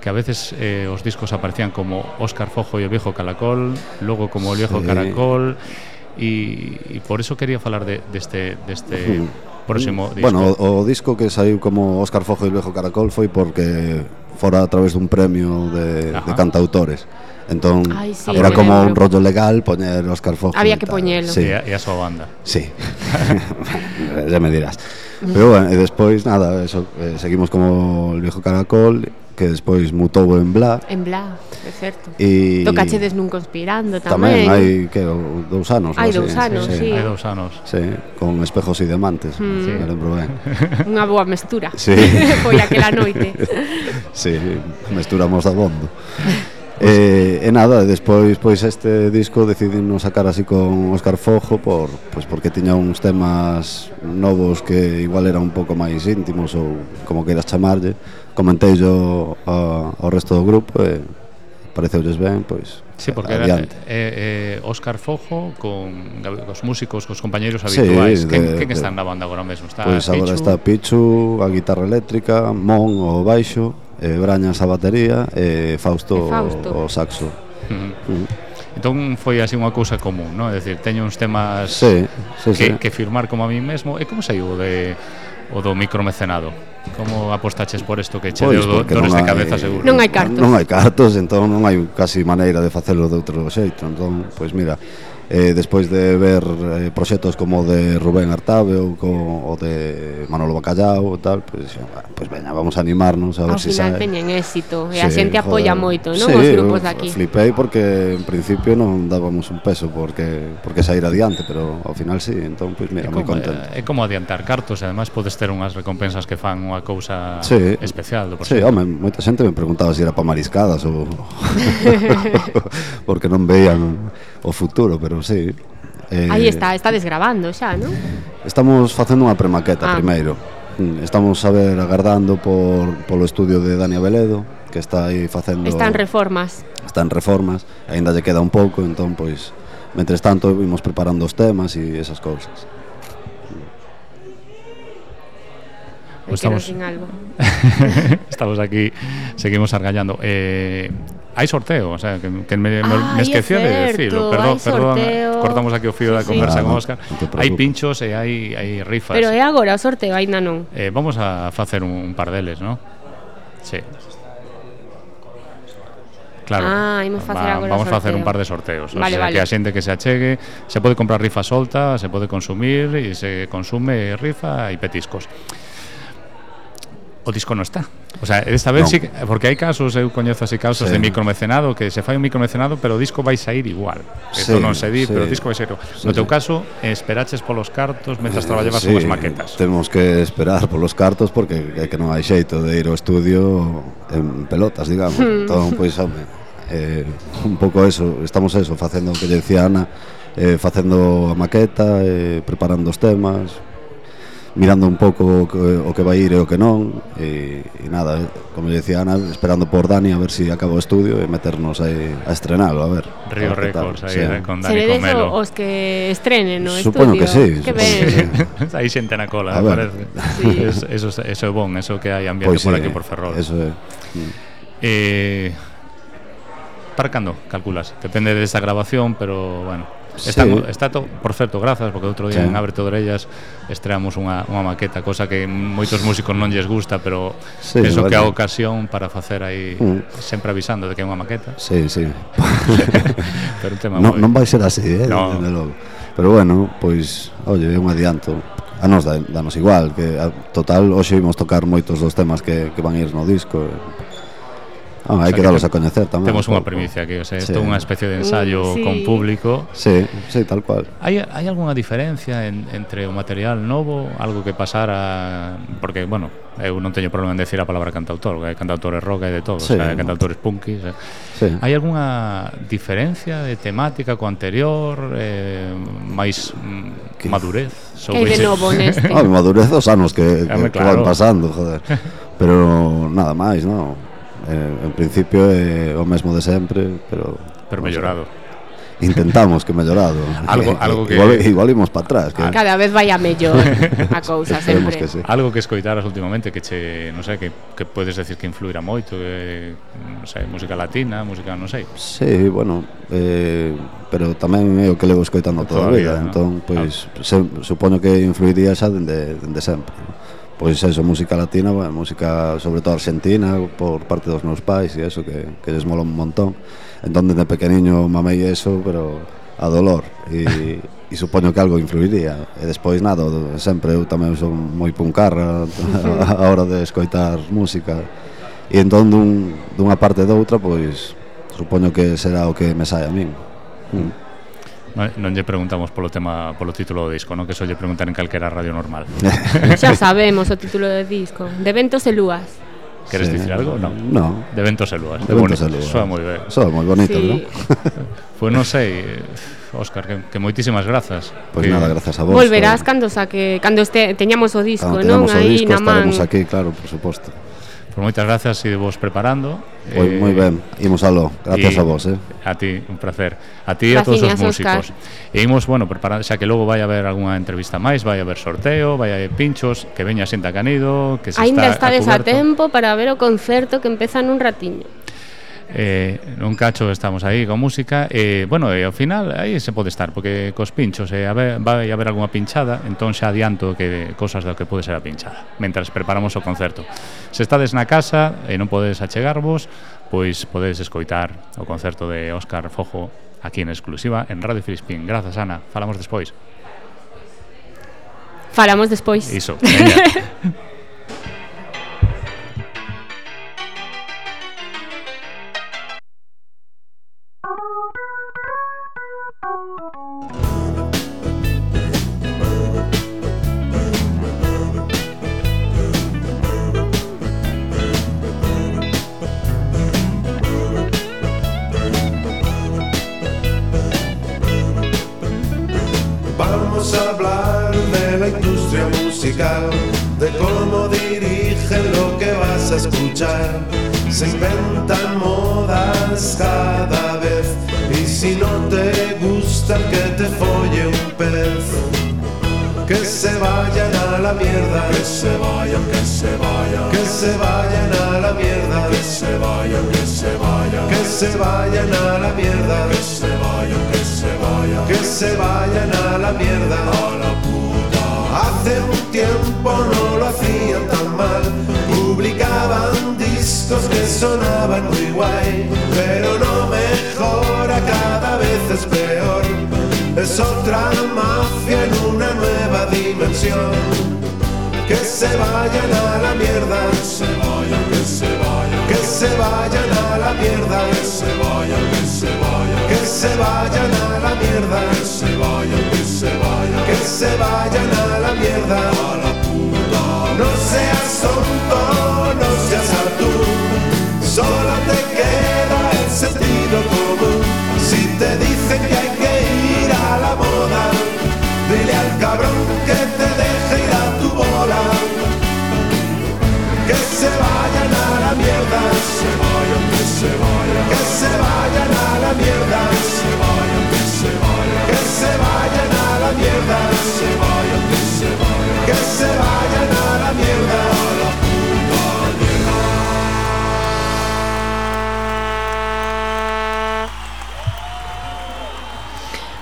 S4: que a veces eh, os discos aparecían como Óscar Fojo e o viejo caracol, logo como o viejo sí. caracol e, e por eso quería falar de, deste, deste próximo disco.
S13: Bueno, o, o disco que saiu como Óscar Fojo e o Viejo Caracol foi porque fora a través dun premio de, de cantautores. Entón,
S12: Ay, sí,
S13: era como un rollo legal poñer Óscar Fox.
S12: Había que poñelo.
S13: Sí.
S4: E, e a súa banda.
S13: Sí. ya me dirás. Pero bueno, e despois, nada, eso, eh, seguimos como el viejo caracol, que despois mutou en Bla.
S12: En Bla, é certo.
S13: E...
S12: Tocachedes nun conspirando
S13: tamén.
S12: Tamén,
S13: hai que, dous anos.
S12: Hai
S13: dous así,
S12: anos, sí. sí.
S4: Hai dous anos.
S13: Sí, con espejos e diamantes,
S12: mm.
S13: sí. me lembro ben.
S12: Unha boa mestura.
S13: Sí.
S12: Foi aquela noite.
S13: sí, mesturamos a bondo. E, e nada, despois pois este disco decidimos sacar así con Óscar Fojo por, pois porque tiña uns temas novos que igual eran un pouco máis íntimos ou como queiras chamarlle. Comentei yo a, ao resto do grupo e pareceulles ben, pois
S4: Sí, porque
S13: adiante.
S4: era eh, eh, Óscar Fojo con os músicos, cos
S13: compañeiros
S4: habituais.
S13: Sí,
S4: quen, quen están na banda agora mesmo? Está
S13: pois pues agora
S4: Pichu?
S13: está Pichu, a guitarra eléctrica, Mon, o baixo, eh, Brañas a batería e eh, Fausto,
S12: e Fausto.
S13: O, saxo.
S4: Mm.
S13: Mm.
S4: Entón foi así unha cousa común, non? É dicir, teño uns temas
S13: sí, sí,
S4: que,
S13: sí.
S4: que firmar como a mí mesmo. E como saiu de o do micromecenado? Como apostaches por isto que che
S13: pois,
S4: deu dores de cabeza seguro?
S12: Non hai cartos.
S13: Non hai cartos, entón non hai casi maneira de facelo de outro xeito. Entón, pois mira, eh, despois de ver eh, proxectos como de Rubén Artabe ou co, o de Manolo Bacallao e tal, pois, pues, eh, bueno, pues, veña, vamos a animarnos a ver
S12: Ao
S13: se si
S12: final
S13: sabe.
S12: teñen éxito e
S13: sí,
S12: a xente
S13: joder.
S12: apoya moito, non?
S13: Sí,
S12: Os grupos de aquí.
S13: flipei porque en principio non dábamos un peso porque porque sair adiante, pero ao final sí, entón pois pues,
S4: mira,
S13: moi contento.
S4: É como adiantar cartos, e ademais podes ter unhas recompensas que fan unha cousa
S13: sí,
S4: especial do
S13: Sí, home, moita xente me preguntaba se si era para mariscadas ou porque non veían o futuro, pero sí. Eh,
S12: Aí está, está desgravando xa, non?
S13: Estamos facendo unha premaqueta
S12: ah.
S13: primeiro. Estamos a ver agardando por polo estudio de Dani Abeledo que está aí facendo
S12: Están reformas.
S13: Están reformas, aínda lle queda un pouco, entón pois mentres tanto vimos preparando os temas e esas cousas.
S12: Pues
S4: estamos,
S12: algo.
S4: estamos aquí, seguimos argallando. Eh, hai sorteo, o sea, que, que me, ah, me esquecía
S12: certo, de
S4: decirlo. Perdón, perdón, cortamos aquí o fío da conversa
S13: sí.
S4: con Óscar.
S13: No,
S4: hai pinchos e hai, hai rifas.
S12: Pero é agora o sorteo, aínda non.
S4: Eh, vamos a facer un, un par deles, ¿no? Sí. Claro,
S12: ah, facer va,
S4: vamos a
S12: hacer
S4: un par de sorteos
S12: vale,
S4: o sea,
S12: vale.
S4: que a xente que se achegue se pode comprar rifa solta, se pode consumir e se consume rifa e petiscos o disco non está. O sea, esta vez
S13: non.
S4: sí, porque hai casos, eu coñezo así casos
S13: sí.
S4: de micromecenado que se fai un micromecenado, pero o disco vai sair igual.
S13: Sí, Esto
S4: non se di,
S13: sí.
S4: pero o disco vai sair.
S13: Sí,
S4: no teu caso, esperaches polos cartos mentras
S13: eh,
S4: traballabas
S13: sí,
S4: unhas maquetas.
S13: Temos que esperar polos cartos porque é que non hai xeito de ir ao estudio en pelotas, digamos. Hmm. entón, pois, home, eh, un pouco eso, estamos eso, facendo o que lle decía Ana, eh, facendo a maqueta, eh, preparando os temas, mirando un pouco o que vai ir e o que non e, e nada, como lle decía Ana esperando por Dani a ver se si acaba o estudio e meternos aí a estrenalo, a ver.
S4: Río
S13: a ver
S4: Records aí,
S13: sí.
S4: eh, con Dani
S12: Seredes
S4: Comelo.
S12: os que estrenen no
S13: Supono
S12: estudio.
S13: que sí,
S12: que ben.
S13: sí.
S4: aí xente na cola,
S13: a
S4: parece.
S12: Sí.
S4: es, eso, eso é bon, eso que hai ambiente
S13: pues
S4: por
S13: sí,
S4: aquí por Ferrol.
S13: eso é.
S4: Eh, Parcando, calculas, depende desta grabación pero bueno Está,
S13: sí.
S4: está to, por certo, grazas, porque outro día
S13: sí.
S4: en Abrete Orellas estreamos unha, unha maqueta, cosa que moitos músicos non lles gusta, pero
S13: sí,
S4: penso
S13: vale.
S4: que a ocasión para facer aí
S13: mm.
S4: sempre avisando de que é unha maqueta.
S13: Sí, sí.
S4: pero un tema
S13: no,
S4: moi...
S13: Non vai ser así, eh,
S4: no.
S13: desde logo. Pero bueno, pois, olle, é un adianto a nos danos igual que a, total hoxe imos tocar moitos dos temas que, que van ir no disco Ah, hai
S4: o sea,
S13: que dalos a coñecer tamén.
S4: Temos unha primicia aquí, o sea, isto sí. é unha especie de mm, ensayo
S12: mm, sí.
S4: con público.
S13: Sí, sí, tal cual.
S4: Hai hai algunha diferencia en, entre o material novo, algo que pasara porque, bueno, eh, eu non teño problema en decir a palabra cantautor, que hai cantautores rock e de todo,
S13: sí, o
S4: sea, hai cantautores punky, o eh. sea.
S13: sí.
S4: Hai algunha diferencia de temática co anterior, eh, máis mm,
S13: que...
S4: madurez,
S12: sobre Que de novo neste.
S13: Ah, madurez dos anos que, que,
S4: claro.
S13: que van pasando, joder. Pero nada máis, non? Eh, en principio é eh, o mesmo de sempre, pero...
S4: Pero mellorado.
S13: Intentamos que mellorado.
S4: algo, algo que
S13: igual, igual imos para atrás, que
S12: cada vez vai a mellor a cousa sempre.
S13: Que sí.
S4: Algo que escoitaras últimamente que che, non sei, que que podes decir que influirá moito, que non sei, música latina, música, non sei.
S13: Sí, bueno, eh, pero tamén é o que levo escoitando toda,
S4: toda a
S13: vida,
S4: vida ¿no?
S13: entón pois pues, se, supoño que influiría xa dende dende sempre. ¿no? pois eso, música latina, bueno, música sobre todo argentina por parte dos meus pais e eso que, que les mola un montón. Entón desde pequeniño mamei eso pero a dolor e, e supoño que algo influiría. E despois nada, sempre eu tamén son moi puncarra a hora de escoitar música. E entón dun, dunha parte e doutra pois supoño que será o que me sai a min. Mm.
S4: Non lle preguntamos polo tema polo título do disco, non que só lle preguntar en calquera radio normal.
S12: Xa sabemos o título do disco, De ventos e lúas.
S4: Queres
S13: sí.
S4: dicir algo? No.
S13: no.
S4: De ventos e lúas.
S13: De ventos e lúas.
S4: Soa moi ben.
S13: Soa moi bonito,
S12: sí.
S13: non?
S4: Pois non sei, Óscar, que, que moitísimas grazas.
S13: Pois pues
S4: que...
S13: nada, grazas a vos.
S12: Volverás cando saque, cando este, teñamos o disco,
S13: cando
S12: non? Aí na man.
S13: Estaremos aquí, claro, por suposto.
S4: Pois moitas grazas e vos preparando.
S13: Pois moi eh, ben, imos alo. Gracias a vos, eh.
S4: A ti, un placer. A ti e a todos os músicos. E imos, bueno, preparando, xa que logo vai haber algunha entrevista máis, vai haber sorteo, vai haber pinchos, que veña xente a Canido, que se
S12: Ainda
S4: está Ainda
S12: estades a,
S4: a
S12: tempo para ver o concerto que empeza nun ratiño
S4: eh, nun cacho estamos aí con música. E, eh, bueno, e eh, ao final aí se pode estar porque cos pinchos eh, a ver, vai haber algunha pinchada entón xa adianto que cosas do que pode ser a pinchada mentras preparamos o concerto. Se estades na casa e non podedes achegarvos pois podedes escoitar o concerto de Óscar Fojo aquí en exclusiva en Radio Filispín. Grazas Ana, falamos despois.
S12: Falamos despois.
S4: Iso,
S14: musical, de cómo dirigen lo que vas a escuchar. Se inventan modas cada vez y si no te gusta que te folle un pez. Que se vayan a la mierda, que se vayan, que se vayan, que se vayan a la mierda, que se vayan, que se vayan, que se vayan a la mierda, que se vayan, que se vayan, que se vayan a la mierda. Hace un tiempo no lo hacían tan mal, publicaban discos que sonaban muy guay, pero no mejora, cada vez es peor. Es otra mafia en una nueva dimensión. Que se vayan a la mierda, que se vayan, que se vayan, que se vayan a la mierda, que se vayan, que se vayan, que se vayan a la mierda, que se vayan, que se vayan, que se vayan a la mierda, a la puta. No seas tonto, no seas atún, solo te queda el sentido común. Si te dicen que hay que ir a la moda, dile al cabrón que te deje ir a tu bola. Que se vayan a la mierda, que se vayan, que se vayan, que se vayan a la mierda, que se vayan, que se vayan, que se vayan la mierda, que se vayan, que se vayan, que se vayan a la mierda, a la puta mierda.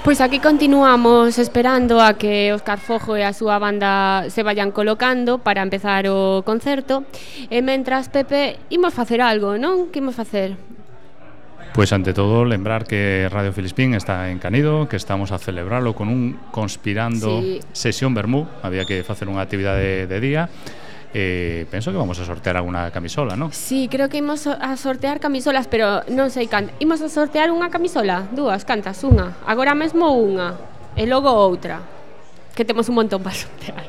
S12: Pois aquí continuamos esperando a que Óscar Fojo e a súa banda se vayan colocando para empezar o concerto. E mentras, Pepe, imos facer algo, non? Que imos facer?
S4: Pues ante todo, lembrar que Radio Filispín está en Canido, que estamos a celebrarlo con un Conspirando
S12: sí.
S4: Sesión Bermú, había que facer unha actividade de, de día, eh, penso que vamos a sortear alguna camisola, non?
S12: Sí, creo que imos a sortear camisolas, pero non sei canta. Imos a sortear unha camisola, dúas, cantas, unha, agora mesmo unha, e logo outra que temos un montón para sortear.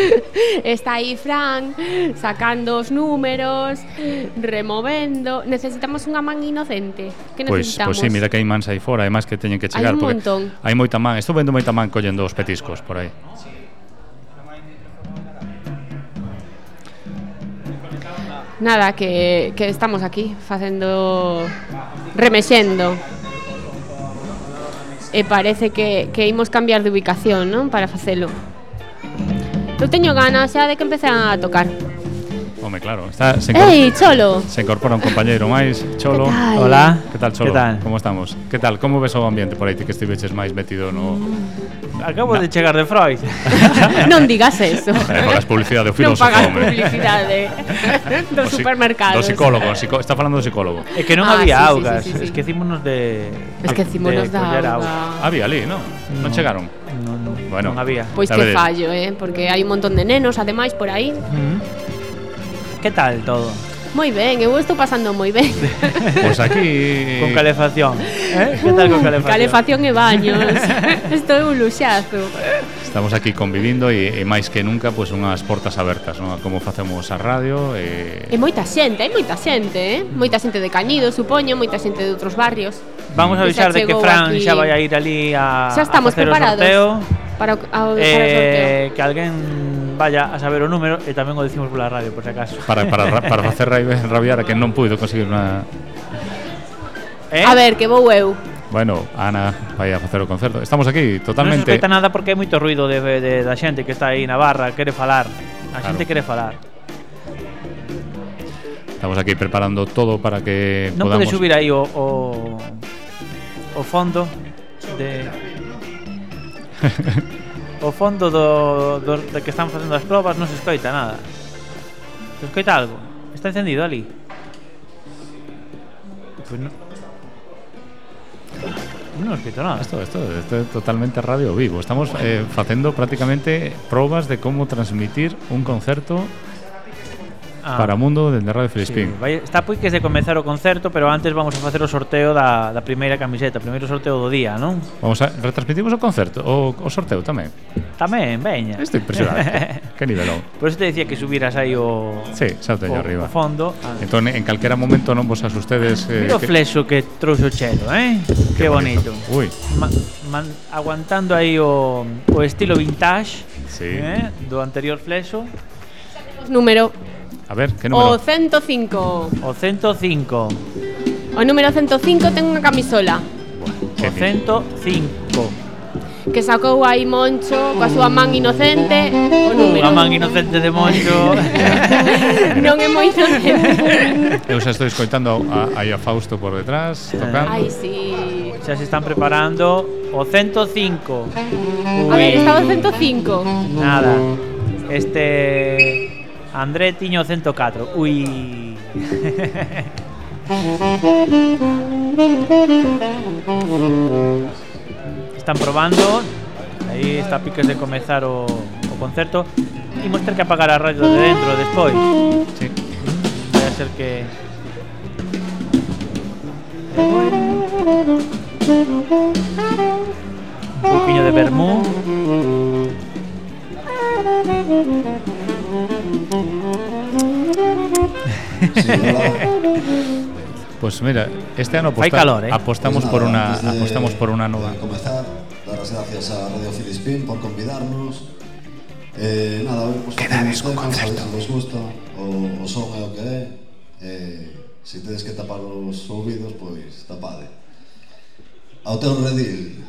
S12: Está aí Fran sacando os números, removendo. Necesitamos unha man inocente. Que necesitamos?
S4: Pois, pois sí, mira que hai mans aí fora, además que teñen que chegar hai
S12: un
S4: porque
S12: montón.
S4: hai moita man. Estou vendo moita man collendo os petiscos por aí.
S12: Nada, que, que estamos aquí facendo remexendo e parece que, que imos cambiar de ubicación, non? Para facelo. Eu teño ganas xa de que empecen a tocar.
S4: Home, claro. Está, se
S12: Ei, Cholo.
S4: Se incorpora un compañeiro máis, Cholo.
S12: Que tal?
S15: Hola.
S4: Que tal, Cholo?
S15: Que tal?
S4: Como estamos? Que tal? Como ves o ambiente por aí ti que estiveches máis metido no
S15: Acabo no. de chegar de Freud.
S12: non digas eso.
S4: Eh, pagas as publicidade do filósofo, non
S12: pagas
S4: home.
S12: publicidade dos
S4: do
S12: supermercados.
S4: Do psicólogo, psicó está falando do psicólogo.
S15: É que non
S12: ah,
S15: había
S12: sí,
S15: augas,
S12: sí, sí, sí, sí.
S15: esquecímonos de
S12: Esquecímonos
S15: de
S12: da
S15: auga.
S12: auga.
S4: Había ali, non? No. Non chegaron.
S15: Non, non.
S4: Bueno,
S15: non había.
S12: Pois pues
S4: que
S12: fallo, eh, porque hai un montón de nenos ademais por aí.
S15: Mm -hmm que tal todo?
S12: Moi ben, eu estou pasando moi ben
S4: Pois aquí...
S15: Con calefacción eh? Que tal con calefacción?
S12: Calefacción e baños Estou un luxazo
S4: Estamos aquí convivindo e, e máis que nunca pois unhas portas abertas, non? Como facemos a radio e...
S12: e moita xente, hai moita xente, eh? Moita xente de Cañido, supoño, moita xente de outros barrios
S15: Vamos a avisar de que Fran
S12: aquí...
S15: xa vai a ir ali a,
S12: xa estamos
S15: a facer
S12: preparados
S15: o sorteo
S12: Para, o, a, para eh, o sorteo
S15: Que alguén vaya a saber o número e tamén o decimos pola radio, por se acaso.
S4: Para, para, para facer rabiar a que non puido conseguir unha...
S15: Eh?
S12: A ver, que vou eu.
S4: Bueno, Ana vai a facer o concerto. Estamos aquí totalmente...
S15: Non se nada porque hai moito ruido de, de, da xente que está aí na barra, quere falar. A xente claro. quere falar.
S4: Estamos aquí preparando todo para que
S15: non
S4: podamos...
S15: Non pode subir aí o, o, o fondo de... o fondo do, do, de que están facendo as probas non se escoita nada. Se escoita algo. Está encendido ali. Pues no... Non escoito nada.
S4: Isto, isto, esto é totalmente radio vivo. Estamos eh, facendo prácticamente probas de como transmitir un concerto
S15: ah.
S4: para o mundo dende Radio
S15: Felispín.
S4: Sí,
S15: vai, está pois que de comezar o concerto, pero antes vamos a facer o sorteo da, da primeira camiseta, o primeiro sorteo do día, non?
S4: Vamos a retransmitimos o concerto, o, o sorteo tamén.
S15: Tamén, veña.
S4: Estou impresionante. que nivelón.
S15: Por eso te decía que subieras aí o
S4: Sí, xa teño arriba.
S15: O fondo. Ah.
S4: Entón, en calquera momento non vos asustedes eh,
S15: Mira o
S4: que...
S15: flexo que trouxe o chelo, eh? Que, bonito. bonito.
S4: Ui.
S15: Ma, man, aguantando aí o, o estilo vintage
S4: sí.
S15: eh? do anterior flexo.
S12: Número
S4: A ver, que número?
S12: O 105.
S15: O 105.
S12: O número 105 ten unha camisola.
S15: O 105.
S12: Que sacou aí Moncho coa súa man inocente uh,
S15: o
S12: número.
S15: A man inocente de Moncho
S12: Non é moi inocente
S4: Eu xa estou escoitando a, aí a Fausto por detrás eh. tocando
S12: Ai, sí.
S15: Xa se están preparando O 105 Uy.
S12: A ver, estaba o 105
S15: Nada Este André tiño o 104. Ui. Están probando. Aí está a piques de comezar o, o concerto. Imos ter que apagar a radio de dentro despois.
S4: Sí.
S15: Vai a ser que un poquinho de vermú.
S4: Pues mira, este ano aposta,
S15: calor, eh?
S4: apostamos
S13: pues nada, por una
S4: apostamos por una nova.
S13: Comenzar, dar as gracias a Radio Filispín por convidarnos. Eh, nada, pues
S14: quedades co concerto.
S13: Se vos gusta o, o son é o que é. Eh, se tedes que tapar os ouvidos, pois tapade. Ao teu redil.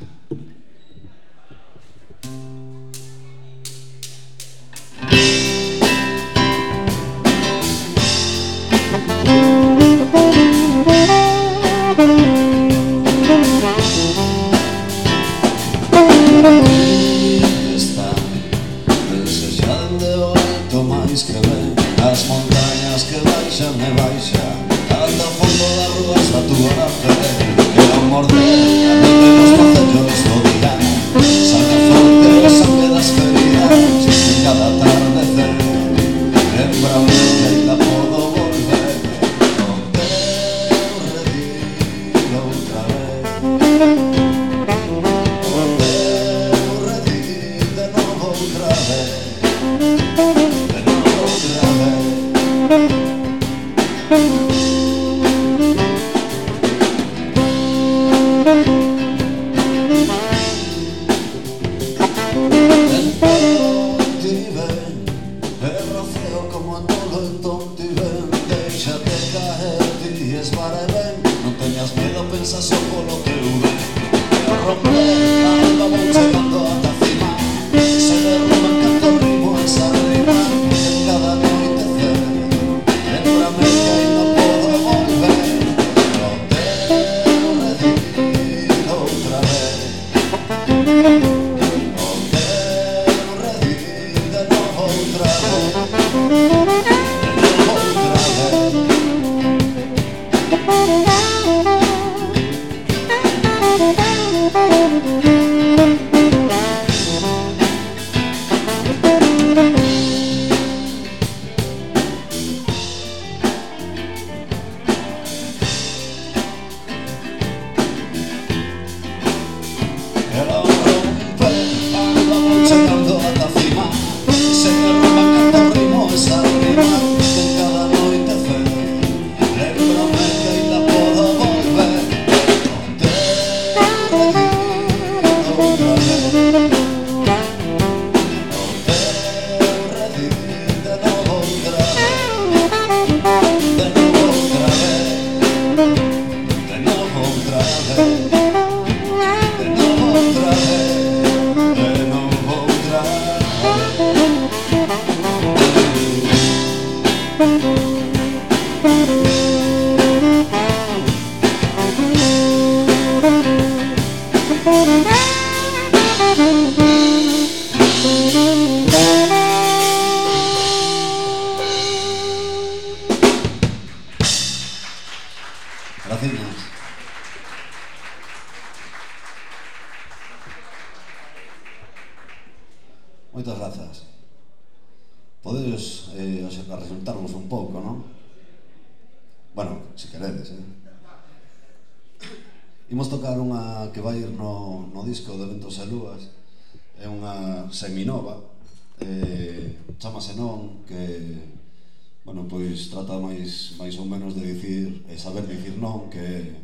S13: bueno, pois trata máis, máis ou menos de dicir e
S16: saber dicir non, que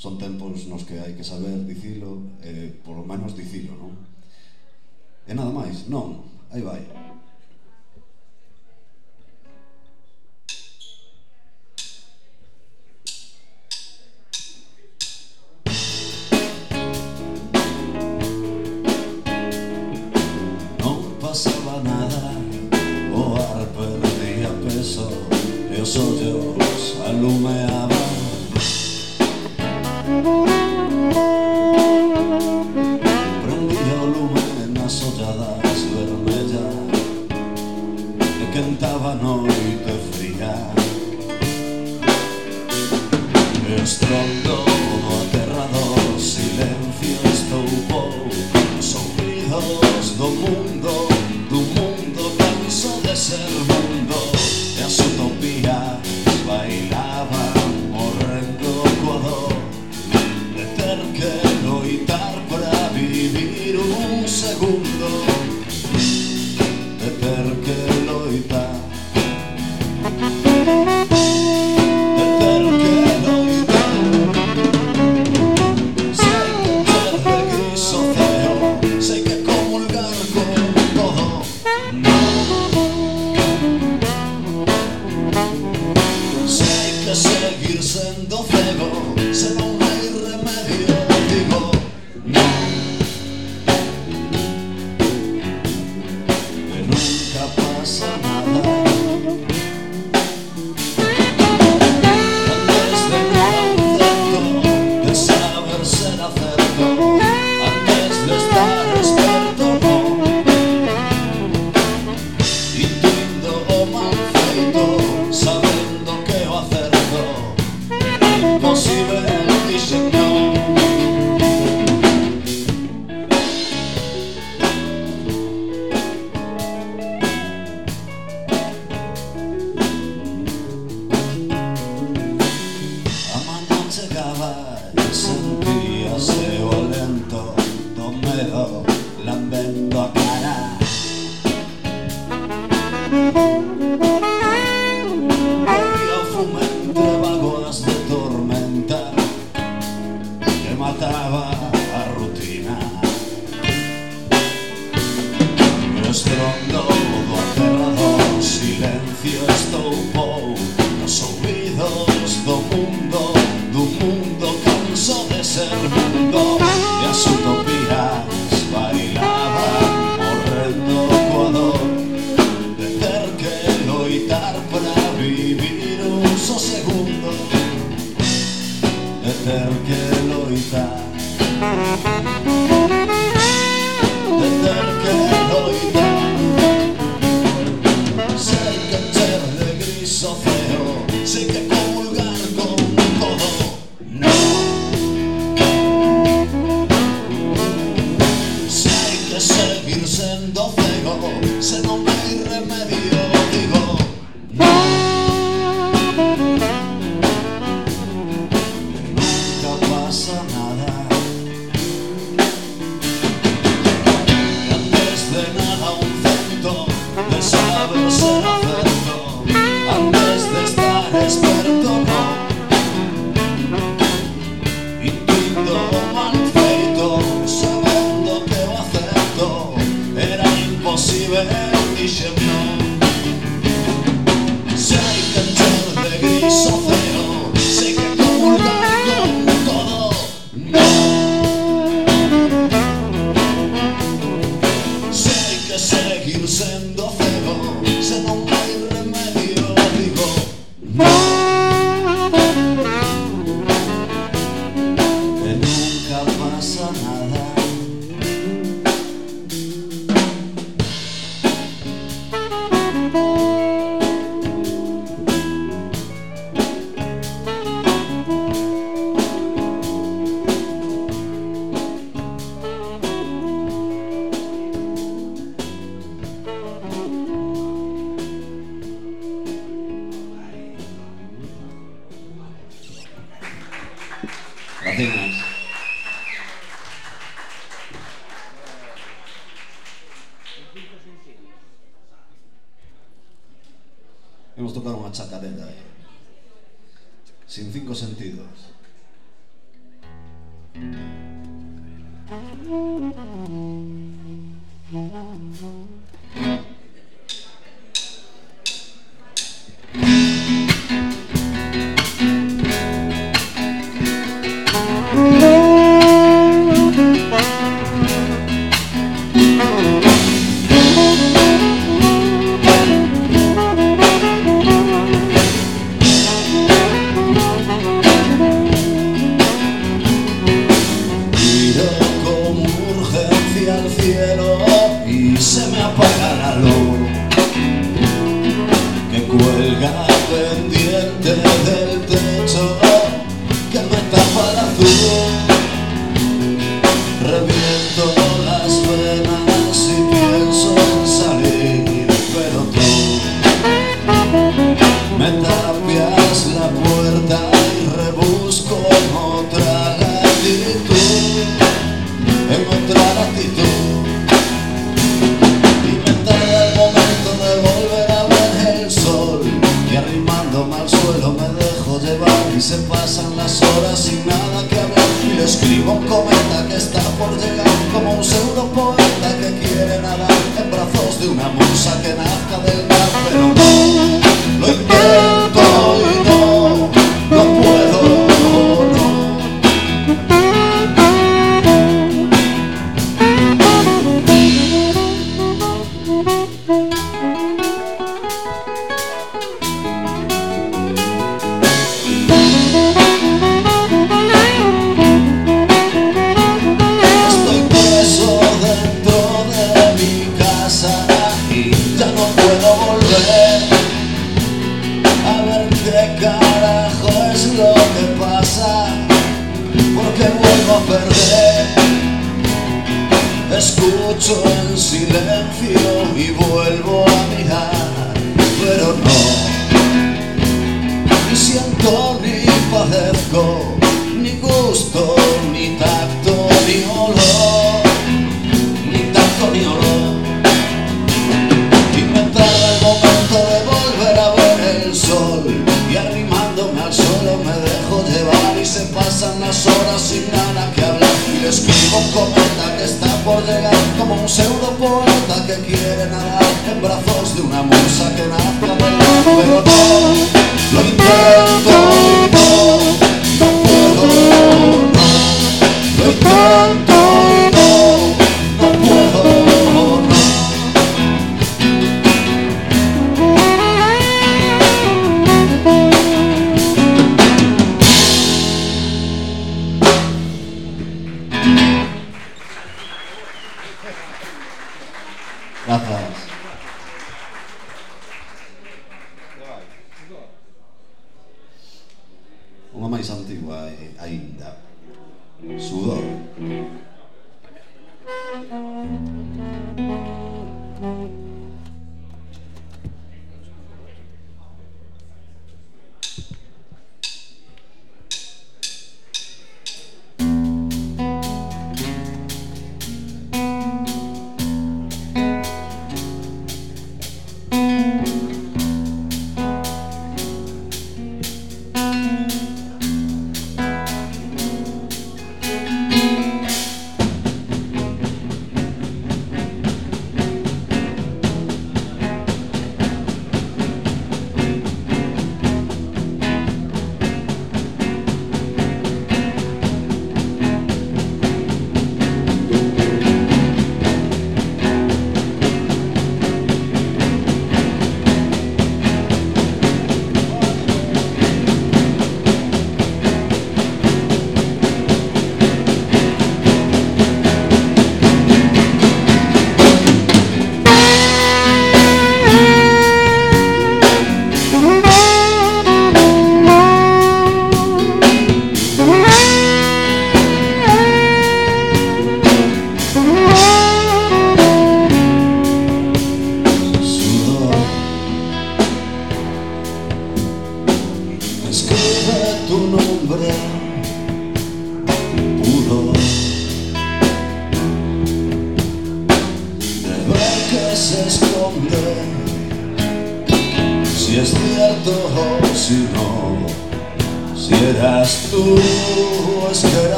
S16: son tempos nos que hai que saber dicilo, e polo menos dicilo, non? E nada máis, non, aí vai.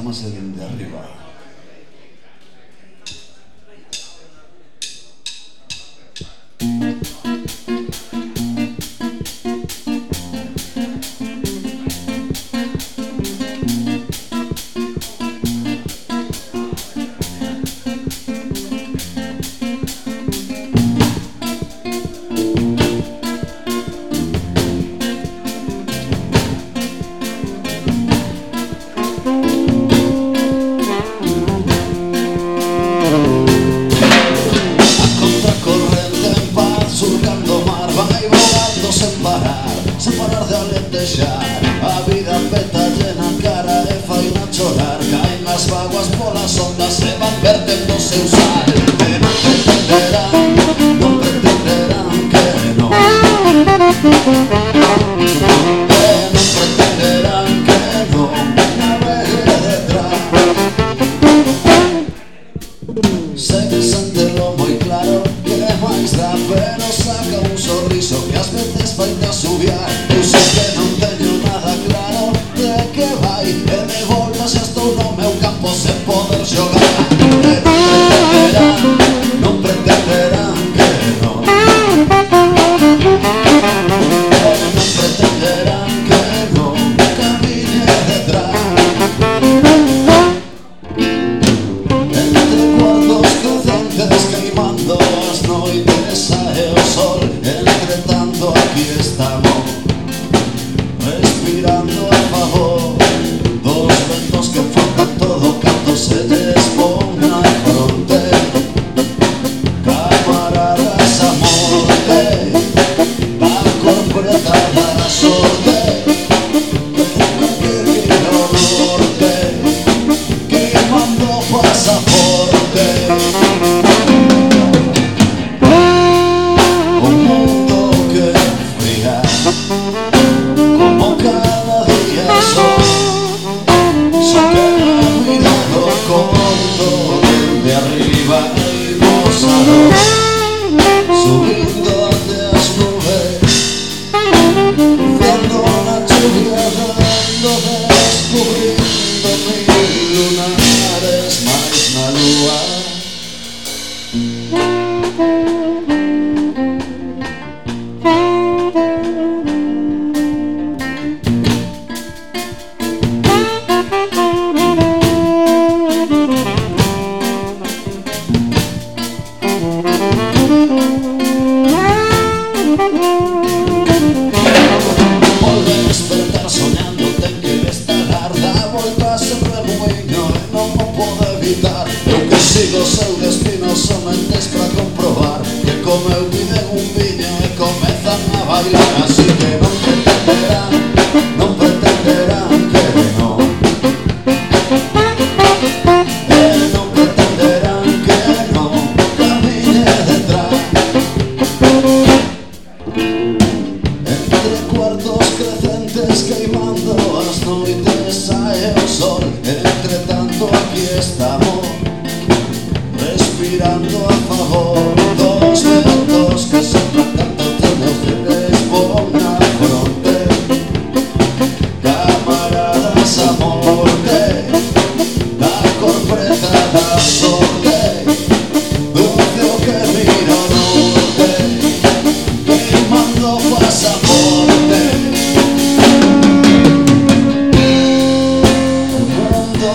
S16: estamos en el de arriba.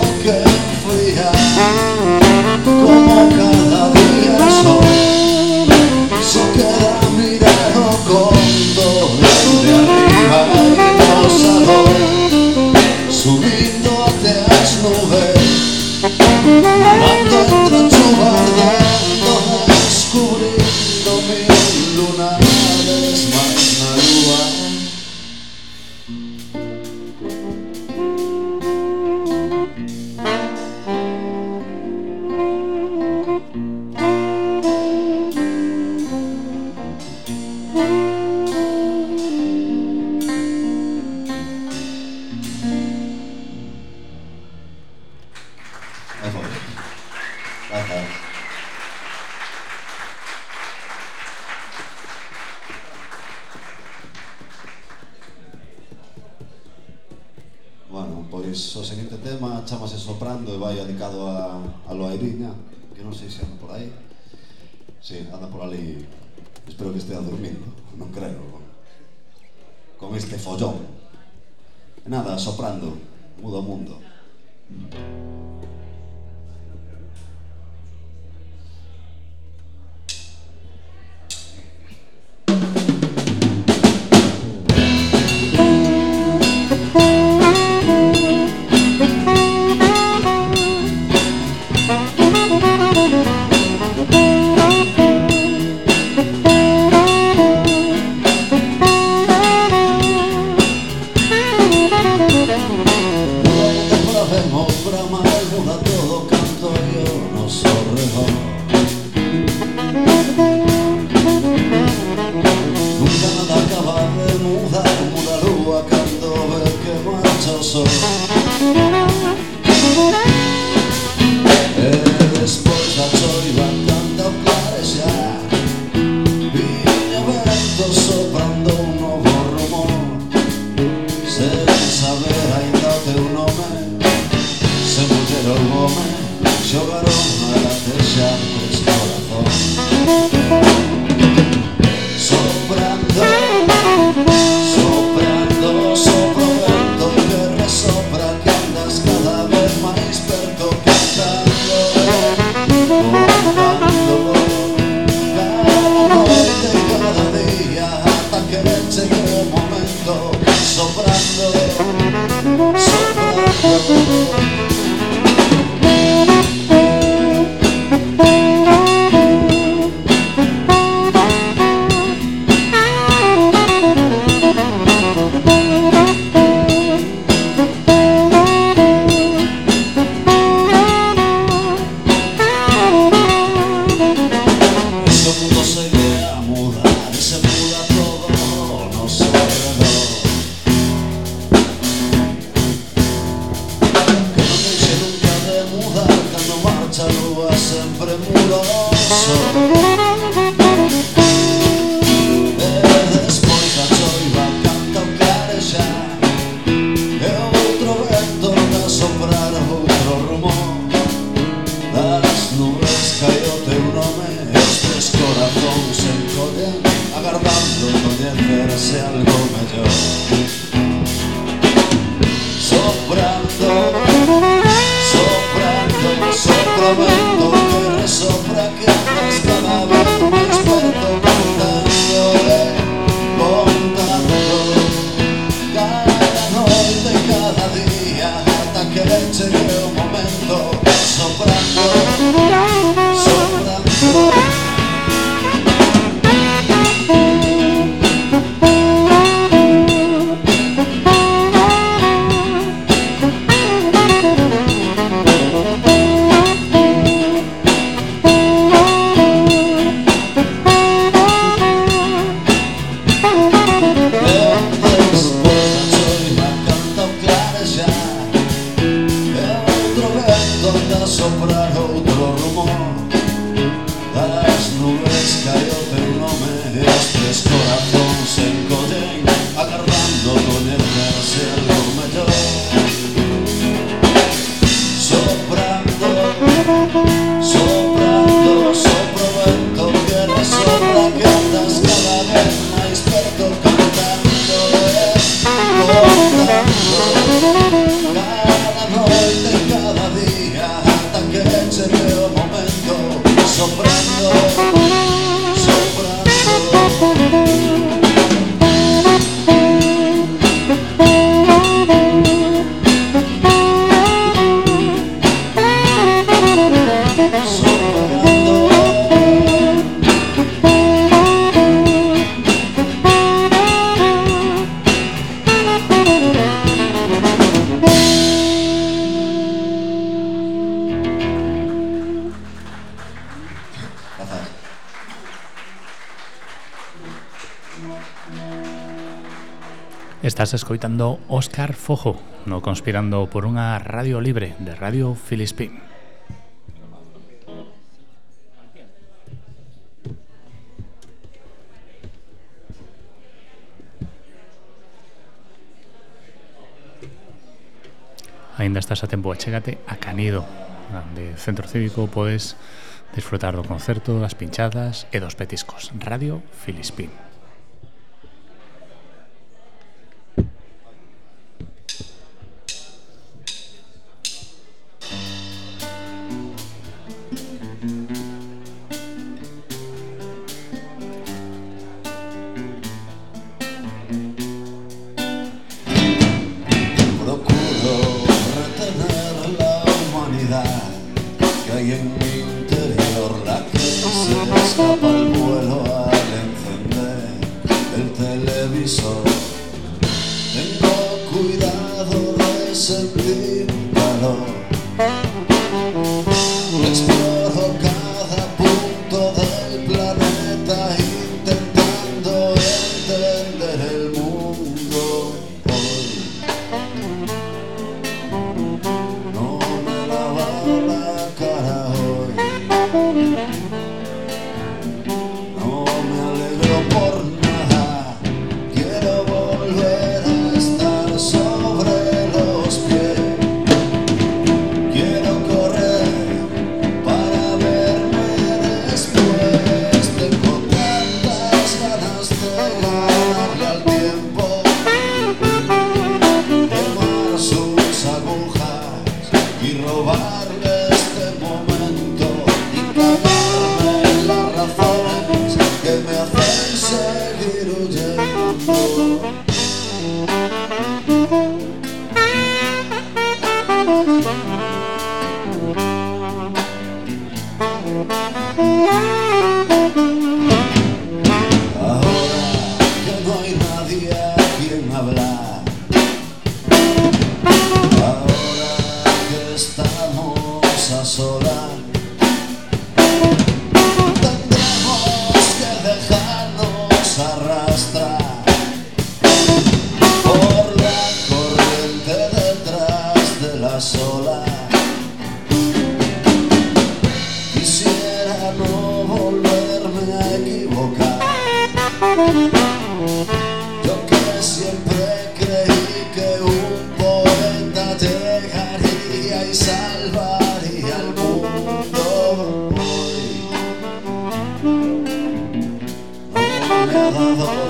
S17: nunca
S16: fui assim. Como Fojo no Conspirando por unha radio libre de Radio Filispín. Ainda estás a tempo, achégate a Canido, onde centro cívico podes disfrutar do concerto, das pinchadas e dos petiscos. Radio Filispín.
S18: Oh.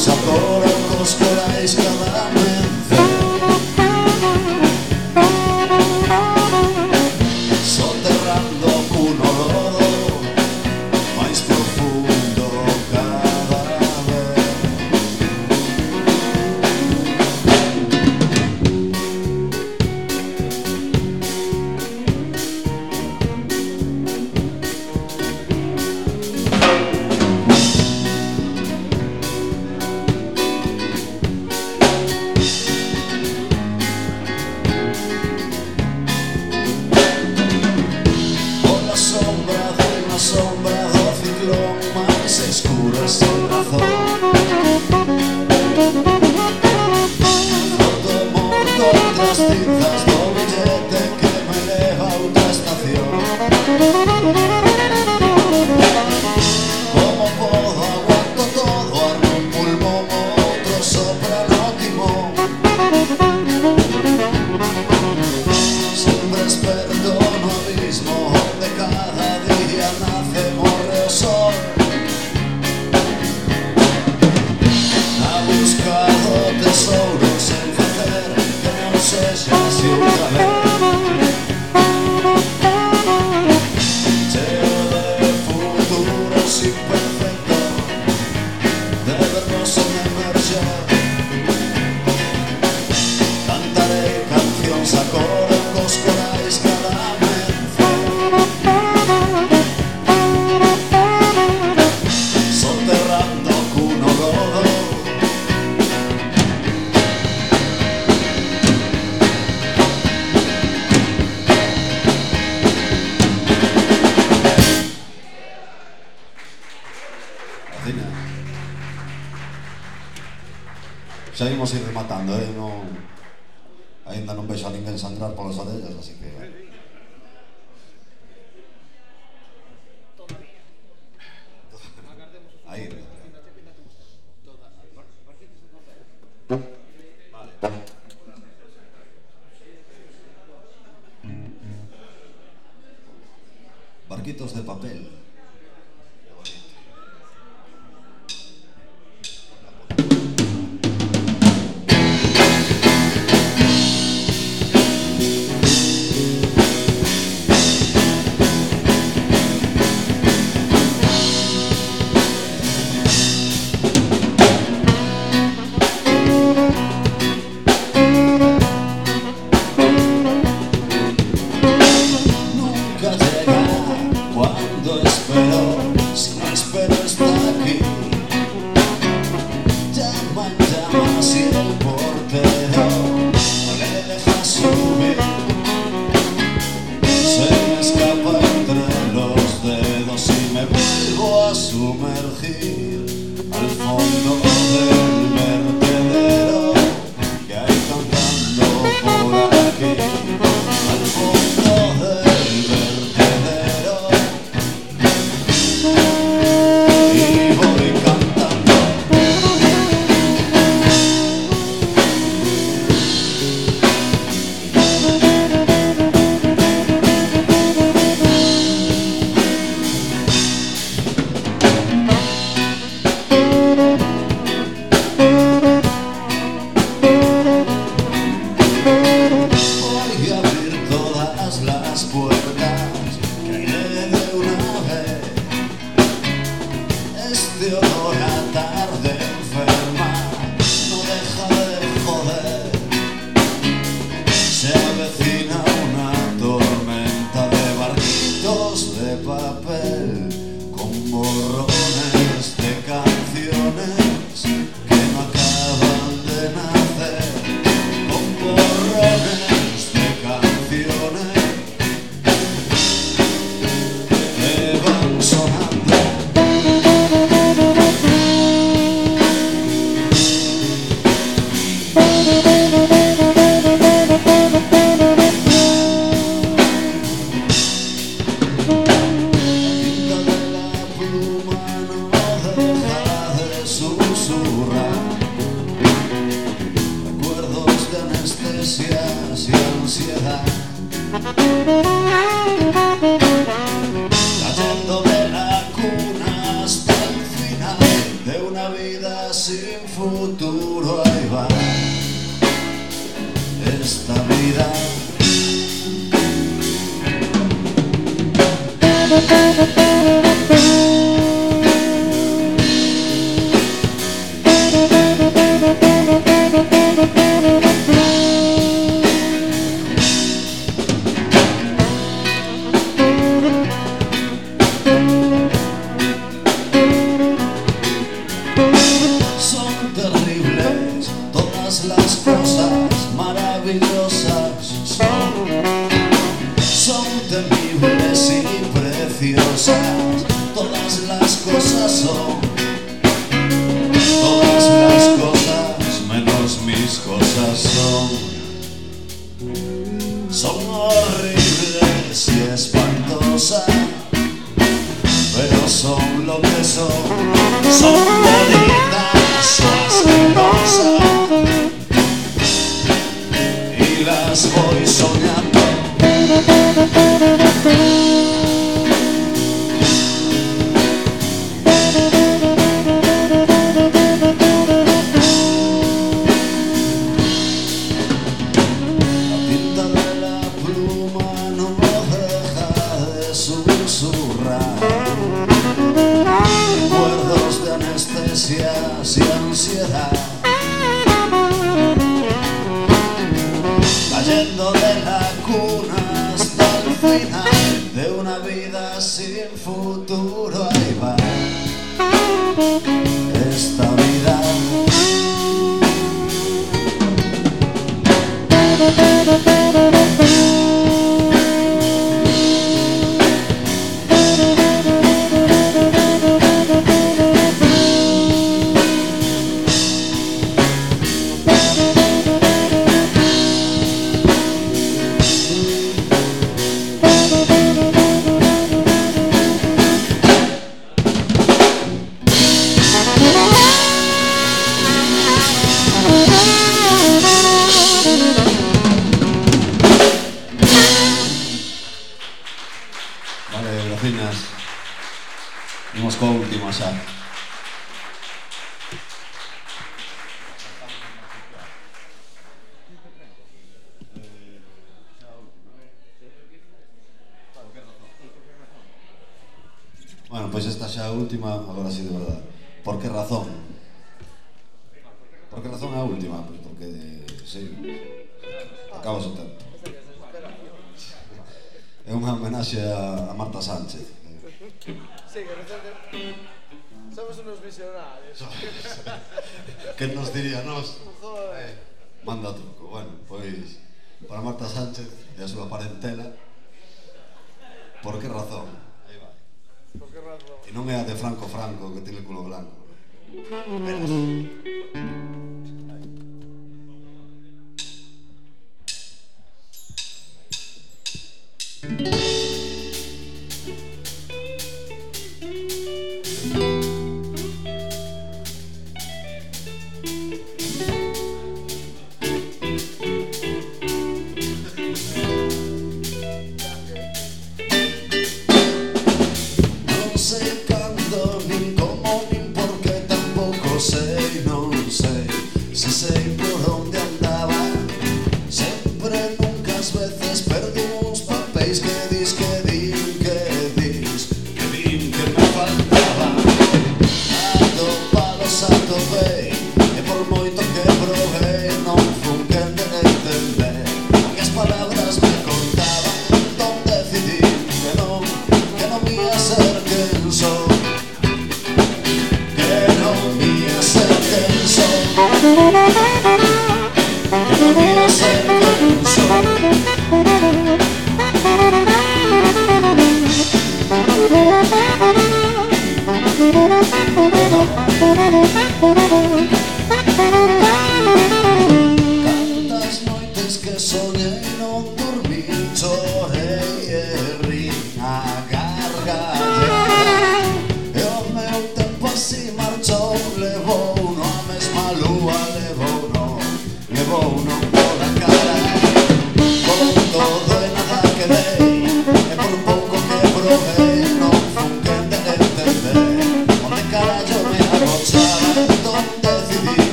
S18: Os
S16: adoram, nos
S19: corais.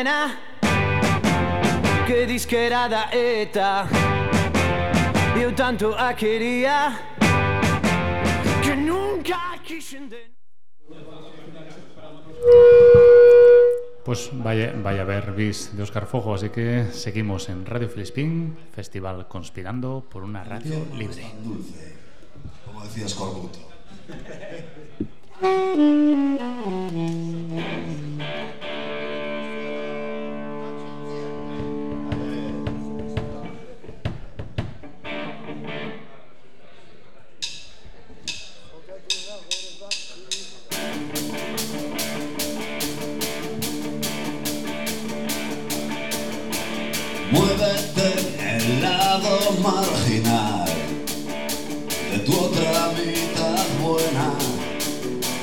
S19: Nena Que dis que era da ETA Eu tanto a quería Que nunca quixen de
S4: Pues vaya, vaya a ver bis de Óscar Fojo, así que seguimos en Radio Filispín, Festival Conspirando por una radio libre.
S16: Dulce, como decías Corbuto. marginal de tu otra mitad buena,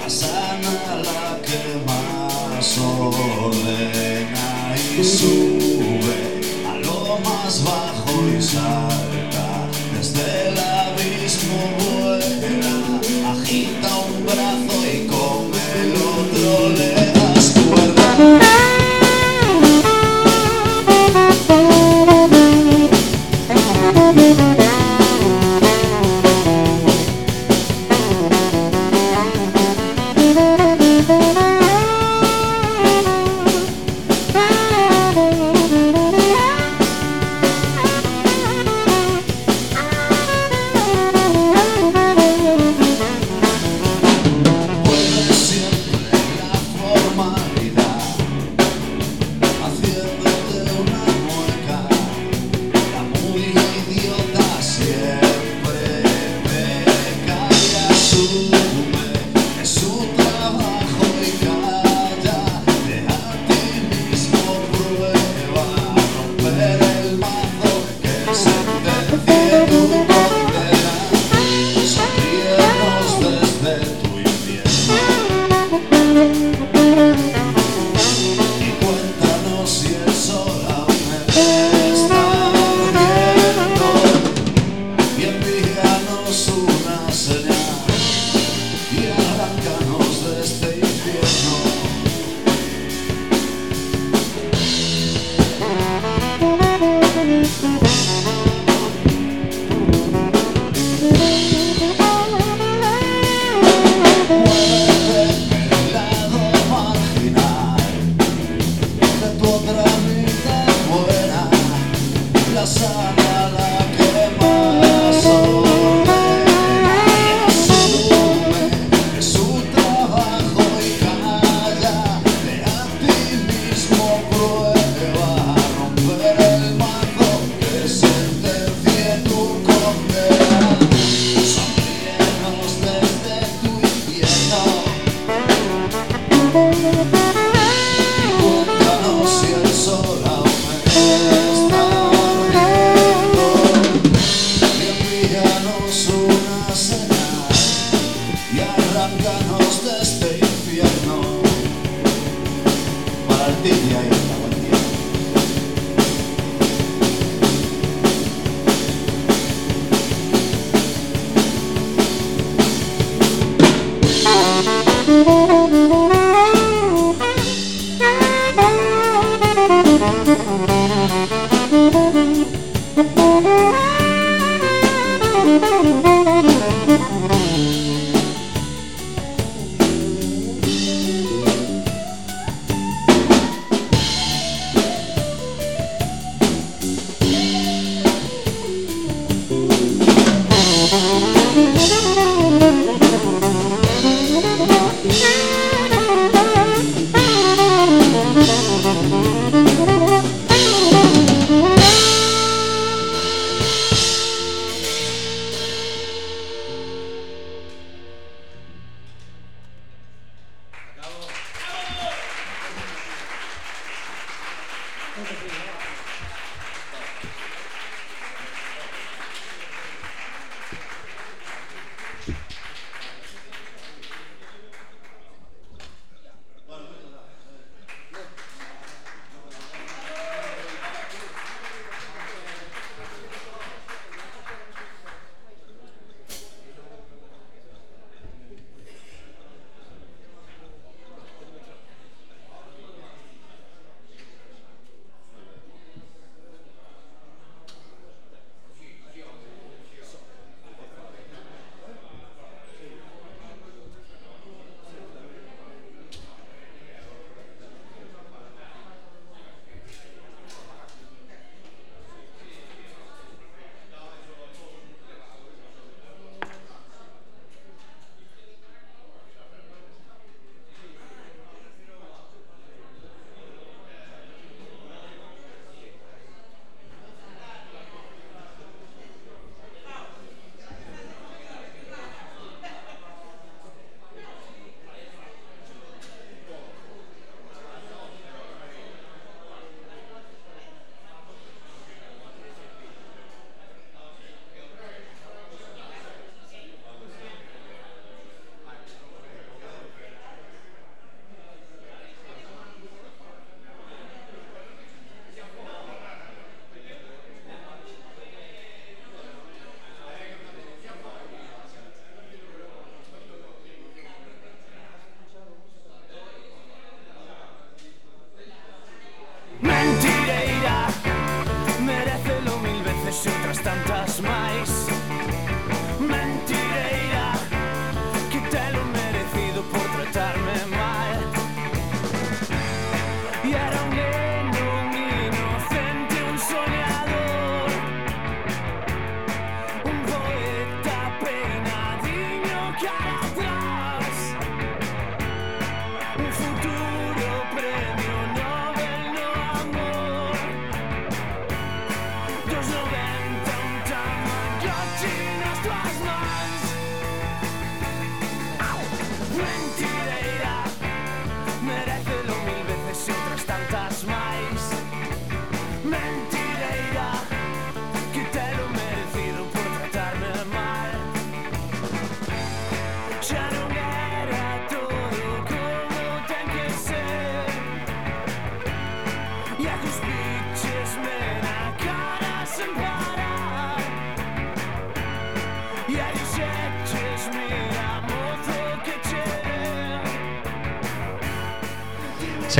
S16: la sana, la que más ordena y sube a lo más bajo y salta desde el abismo vuela, agita un brazo y con el otro le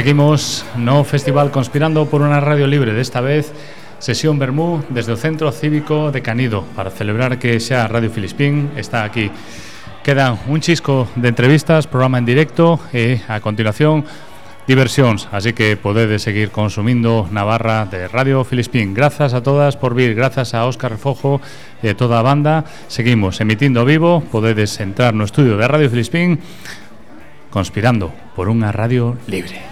S4: Seguimos no Festival Conspirando por una radio libre, desta vez sesión Bermú desde o Centro Cívico de Canido para celebrar que xa Radio Filispín está aquí. Queda un chisco de entrevistas, programa en directo e a continuación diversións, así que podedes seguir consumindo na barra de Radio Filispín. Grazas a todas por vir, grazas a Óscar Refojo e toda banda. Seguimos emitindo vivo, podedes entrar no estudio de Radio Filispín conspirando por unha radio libre.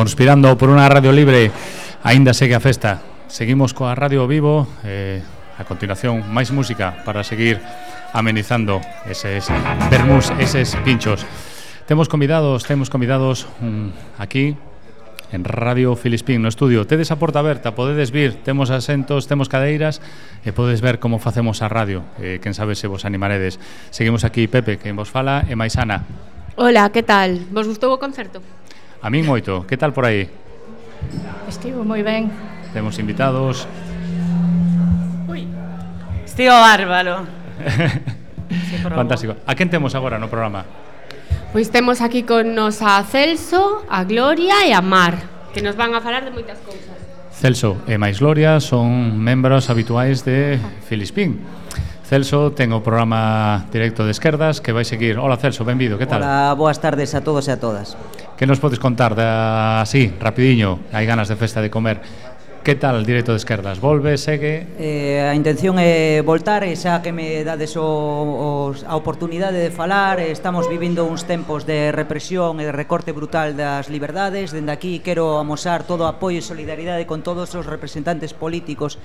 S4: conspirando por unha radio libre aínda segue a festa. Seguimos coa radio vivo, eh, a continuación máis música para seguir amenizando eses vermús, eses pinchos. Temos convidados, temos convidados um, aquí en Radio Filispín no estudio. Tedes a porta aberta, podedes vir, temos asentos, temos cadeiras e podedes ver como facemos a radio. Eh, quen sabe se vos animaredes. Seguimos aquí Pepe, que vos fala, e Maisana.
S12: Ola, que tal? Vos gustou o concerto?
S4: A min moito. Que tal por aí?
S20: Estivo moi ben.
S4: Temos invitados. Ui.
S20: Estivo bárbaro.
S4: sí, Fantástico. A quen temos agora no programa?
S12: Pois temos aquí con nos a Celso, a Gloria e a Mar, que nos van a falar de moitas cousas.
S4: Celso e máis Gloria son membros habituais de Filispín. Celso ten o programa directo de esquerdas que vai seguir. Hola Celso, benvido, que tal?
S1: Hola, boas tardes a todos e a todas.
S4: Que nos podes contar da, así, rapidiño, hai ganas de festa de comer. Que tal directo de esquerdas? Volve, segue?
S1: Eh, a intención é voltar, e xa que me dades o, os, a oportunidade de falar, eh, estamos vivindo uns tempos de represión e de recorte brutal das liberdades, dende aquí quero amosar todo o apoio e solidaridade con todos os representantes políticos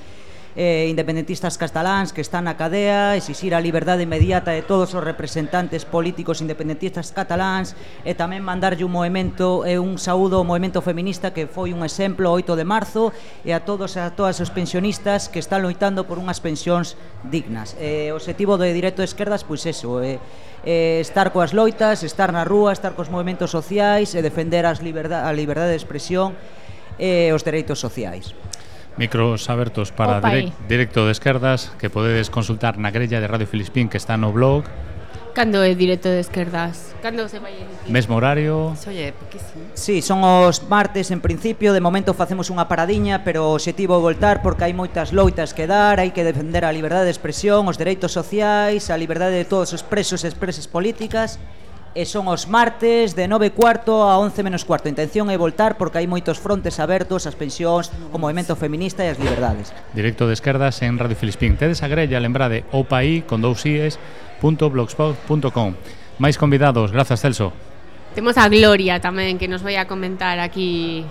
S1: eh, independentistas cataláns que están na cadea, exixir a liberdade inmediata de todos os representantes políticos independentistas cataláns e tamén mandarlle un movimento e eh, un saúdo ao movimento feminista que foi un exemplo 8 de marzo e a todos e a todas os pensionistas que están loitando por unhas pensións dignas. Eh, o objetivo do Directo de Esquerdas pois eso, eh, eh, estar coas loitas, estar na rúa, estar cos movimentos sociais e defender as liberdade, a liberdade de expresión e os dereitos sociais.
S4: Micros abertos para direct, eh. directo de esquerdas que podedes consultar na grella de Radio Filispín que está no blog.
S12: Cando é directo de esquerdas? Cando se vai emitir?
S4: Mesmo horario?
S20: Oye, poquísimo.
S1: Sí, son os martes en principio, de momento facemos unha paradiña, pero o objetivo é voltar porque hai moitas loitas que dar, hai que defender a liberdade de expresión, os dereitos sociais, a liberdade de todos os presos e expreses políticas, e son os martes de 9 cuarto a 11 menos cuarto. Intención é voltar porque hai moitos frontes abertos, as pensións, o movimento feminista e as liberdades.
S4: Directo de esquerdas en Radio Filispín. Tedes a grella, lembrade, opaí con dous ies, punto blogspot.com. Máis convidados, grazas Celso.
S12: Temos a Gloria tamén que nos vai a comentar aquí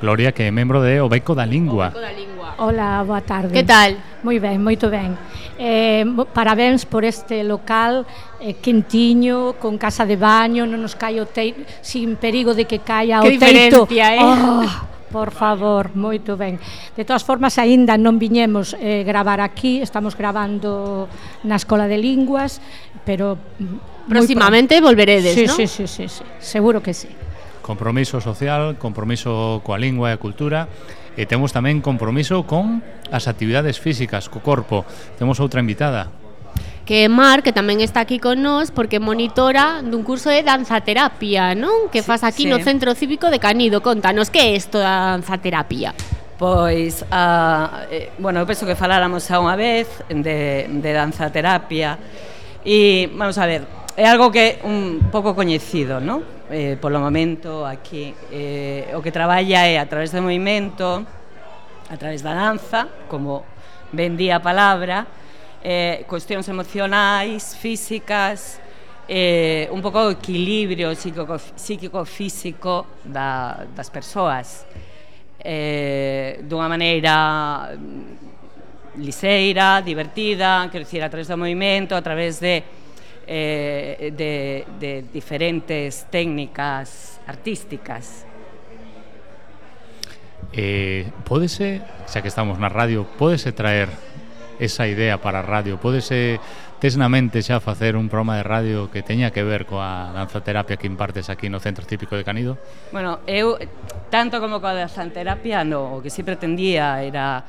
S4: Gloria, que é membro de Obeco da Lingua.
S12: Da Lingua.
S20: Hola, boa tarde.
S12: Que tal?
S20: Moi ben, moito ben. Eh, parabéns por este local eh, quentiño, con casa de baño, non nos cae o teito, sin perigo de que caia
S12: que
S20: o teito.
S12: Eh?
S20: Oh, por favor, moito ben. De todas formas, aínda non viñemos eh, gravar aquí, estamos gravando na Escola de Linguas, pero...
S12: Próximamente volveredes,
S20: sí,
S12: non?
S20: Sí, sí, sí, sí, seguro que sí.
S4: Compromiso social, compromiso coa lingua e a cultura, e temos tamén compromiso con as actividades físicas, co corpo. Temos outra invitada,
S12: que é Mar, que tamén está aquí con nós porque monitora dun curso de danzaterapia, non? Que faz aquí
S21: sí.
S12: no Centro Cívico de Canido. Contanos, que é isto da danzaterapia?
S21: Pois, uh, eh, bueno, eu penso que faláramos xa unha vez de, de danzaterapia e, vamos a ver, é algo que é un pouco coñecido, non? eh, polo momento aquí. Eh, o que traballa é a través do movimento, a través da danza, como vendía a palabra, eh, cuestións emocionais, físicas, eh, un pouco o equilibrio psíquico-físico da, das persoas eh, dunha maneira mm, liseira, divertida, quero dicir, a través do movimento, a través de eh, de, de diferentes técnicas artísticas.
S4: Eh, pódese, xa que estamos na radio, pódese traer esa idea para a radio? Pódese tesnamente xa facer un programa de radio que teña que ver coa danzaterapia que impartes aquí no Centro Típico de Canido?
S21: Bueno, eu, tanto como coa danzaterapia, no, o que sempre tendía era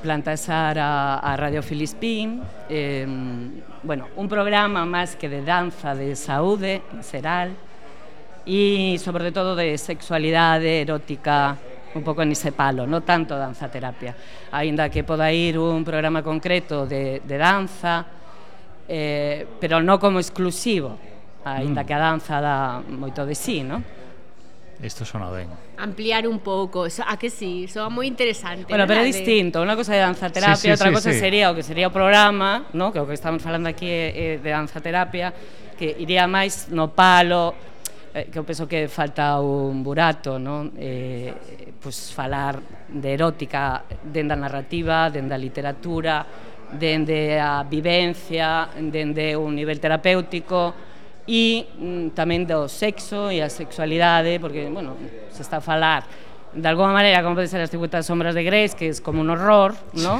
S21: plantasar a, a Radio Filispín eh, bueno, un programa máis que de danza de saúde en xeral e sobre todo de sexualidade erótica un pouco nese palo, non tanto danza terapia aínda que poda ir un programa concreto de, de danza eh, pero non como exclusivo aínda
S4: mm.
S21: que a danza dá moito de sí, non?
S4: Isto sona ben
S12: ampliar un pouco. So, a que sí, soa moi interesante.
S21: Bueno, pero é distinto, unha cosa é danza terapia,
S4: sí, sí,
S21: outra
S4: sí,
S21: cosa
S4: sí.
S21: sería o que sería o programa, no? que o que estamos falando aquí é, é de danza terapia, que iría máis no palo, eh, que eu penso que falta un burato, non? Eh, pois pues, falar de erótica dende a narrativa, dende a literatura, dende a vivencia, dende un nivel terapéutico, e mm, tamén do sexo e a sexualidade, porque, bueno, se está a falar de alguma maneira como pode ser as 50 sombras de Grace, que é como un horror, ¿no?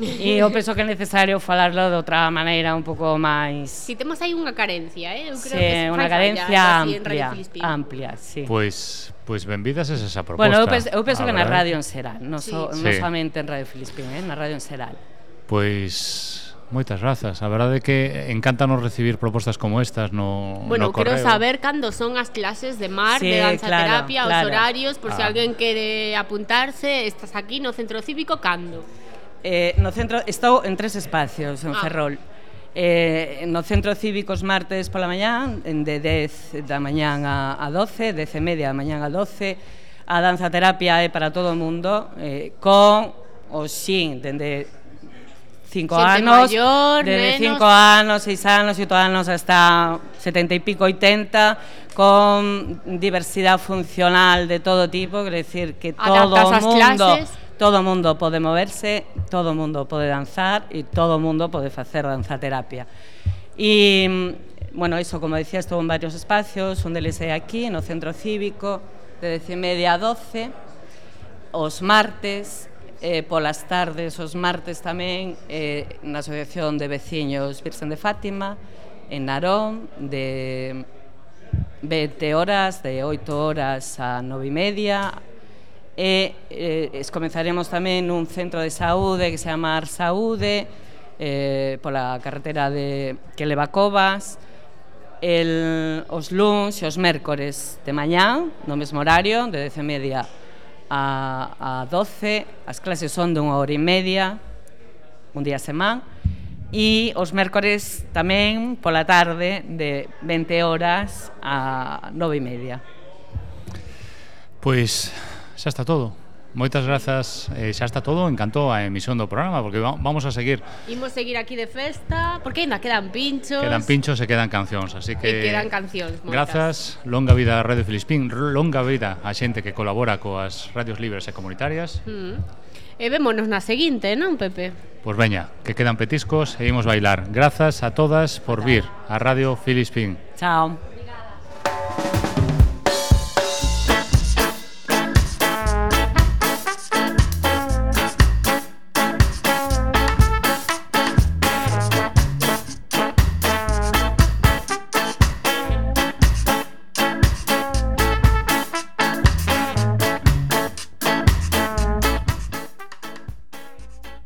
S21: e eu penso que é necesario falarlo de outra maneira un pouco máis
S12: Si temos aí unha carencia, eh? Eu creo
S21: sí,
S12: que
S21: unha carencia
S12: falla,
S21: amplia, amplia, sí.
S4: Pois Pois benvidas esas esa proposta.
S21: Bueno, eu penso, eu penso que na radio en Seral, non
S4: sí.
S21: so,
S4: sí.
S21: somente en Radio Filispín, eh? na radio en Seral.
S4: Pois Moitas grazas, a verdade é que encántanos recibir propostas como estas no
S12: Bueno,
S4: no correo.
S12: quero saber cando son as clases de mar,
S21: sí,
S12: de danza
S21: claro,
S12: terapia,
S21: claro.
S12: os horarios, por ah. se
S4: si
S12: alguén quere apuntarse, estás aquí no centro cívico cando?
S21: Eh, no centro estou en tres espacios en
S12: ah.
S21: Ferrol. Eh, no centro cívico os martes pola mañá, de 10 da mañán a, a 12, 10 e media da mañán a 12, a danza terapia é para todo o mundo, eh, con o xin, dende cinco
S12: Xente
S21: anos,
S12: maior,
S21: desde
S12: nenos.
S21: cinco anos, seis anos, oito anos hasta setenta e pico, oitenta, con diversidade funcional de todo tipo, quer decir que todo o mundo...
S12: Clases.
S21: Todo mundo pode moverse, todo mundo pode danzar e todo mundo pode facer danzaterapia. E, bueno, iso, como decía, estou en varios espacios, un deles é aquí, no Centro Cívico, de 10 e media a 12, os martes, eh, polas tardes, os martes tamén, eh, na Asociación de Veciños Virgen de Fátima, en Narón, de 20 horas, de 8 horas a 9 e media, e eh, comenzaremos tamén nun centro de saúde que se chama Ar Saúde, eh, pola carretera de que leva Covas, el, os luns e os mércores de mañán, no mesmo horario, de 10 e media a, a 12, as clases son dunha hora e media, un día a semana, e os mércores tamén pola tarde de 20 horas a 9 e media.
S4: Pois xa está todo. Moitas grazas, eh, xa está todo, encantou a emisión do programa porque vamos a seguir.
S12: Imos seguir aquí de festa, porque ainda quedan pinchos.
S4: Quedan pinchos e quedan cancións, así que
S12: E quedan cancións, moitas.
S4: Grazas, longa vida a Radio Filispín, longa vida a xente que colabora coas radios libres e comunitarias.
S12: Mm. E vémonos na seguinte, non, Pepe?
S4: Pois veña, que quedan petiscos e imos bailar. Grazas a todas por vir a Radio Filispín.
S21: Chao.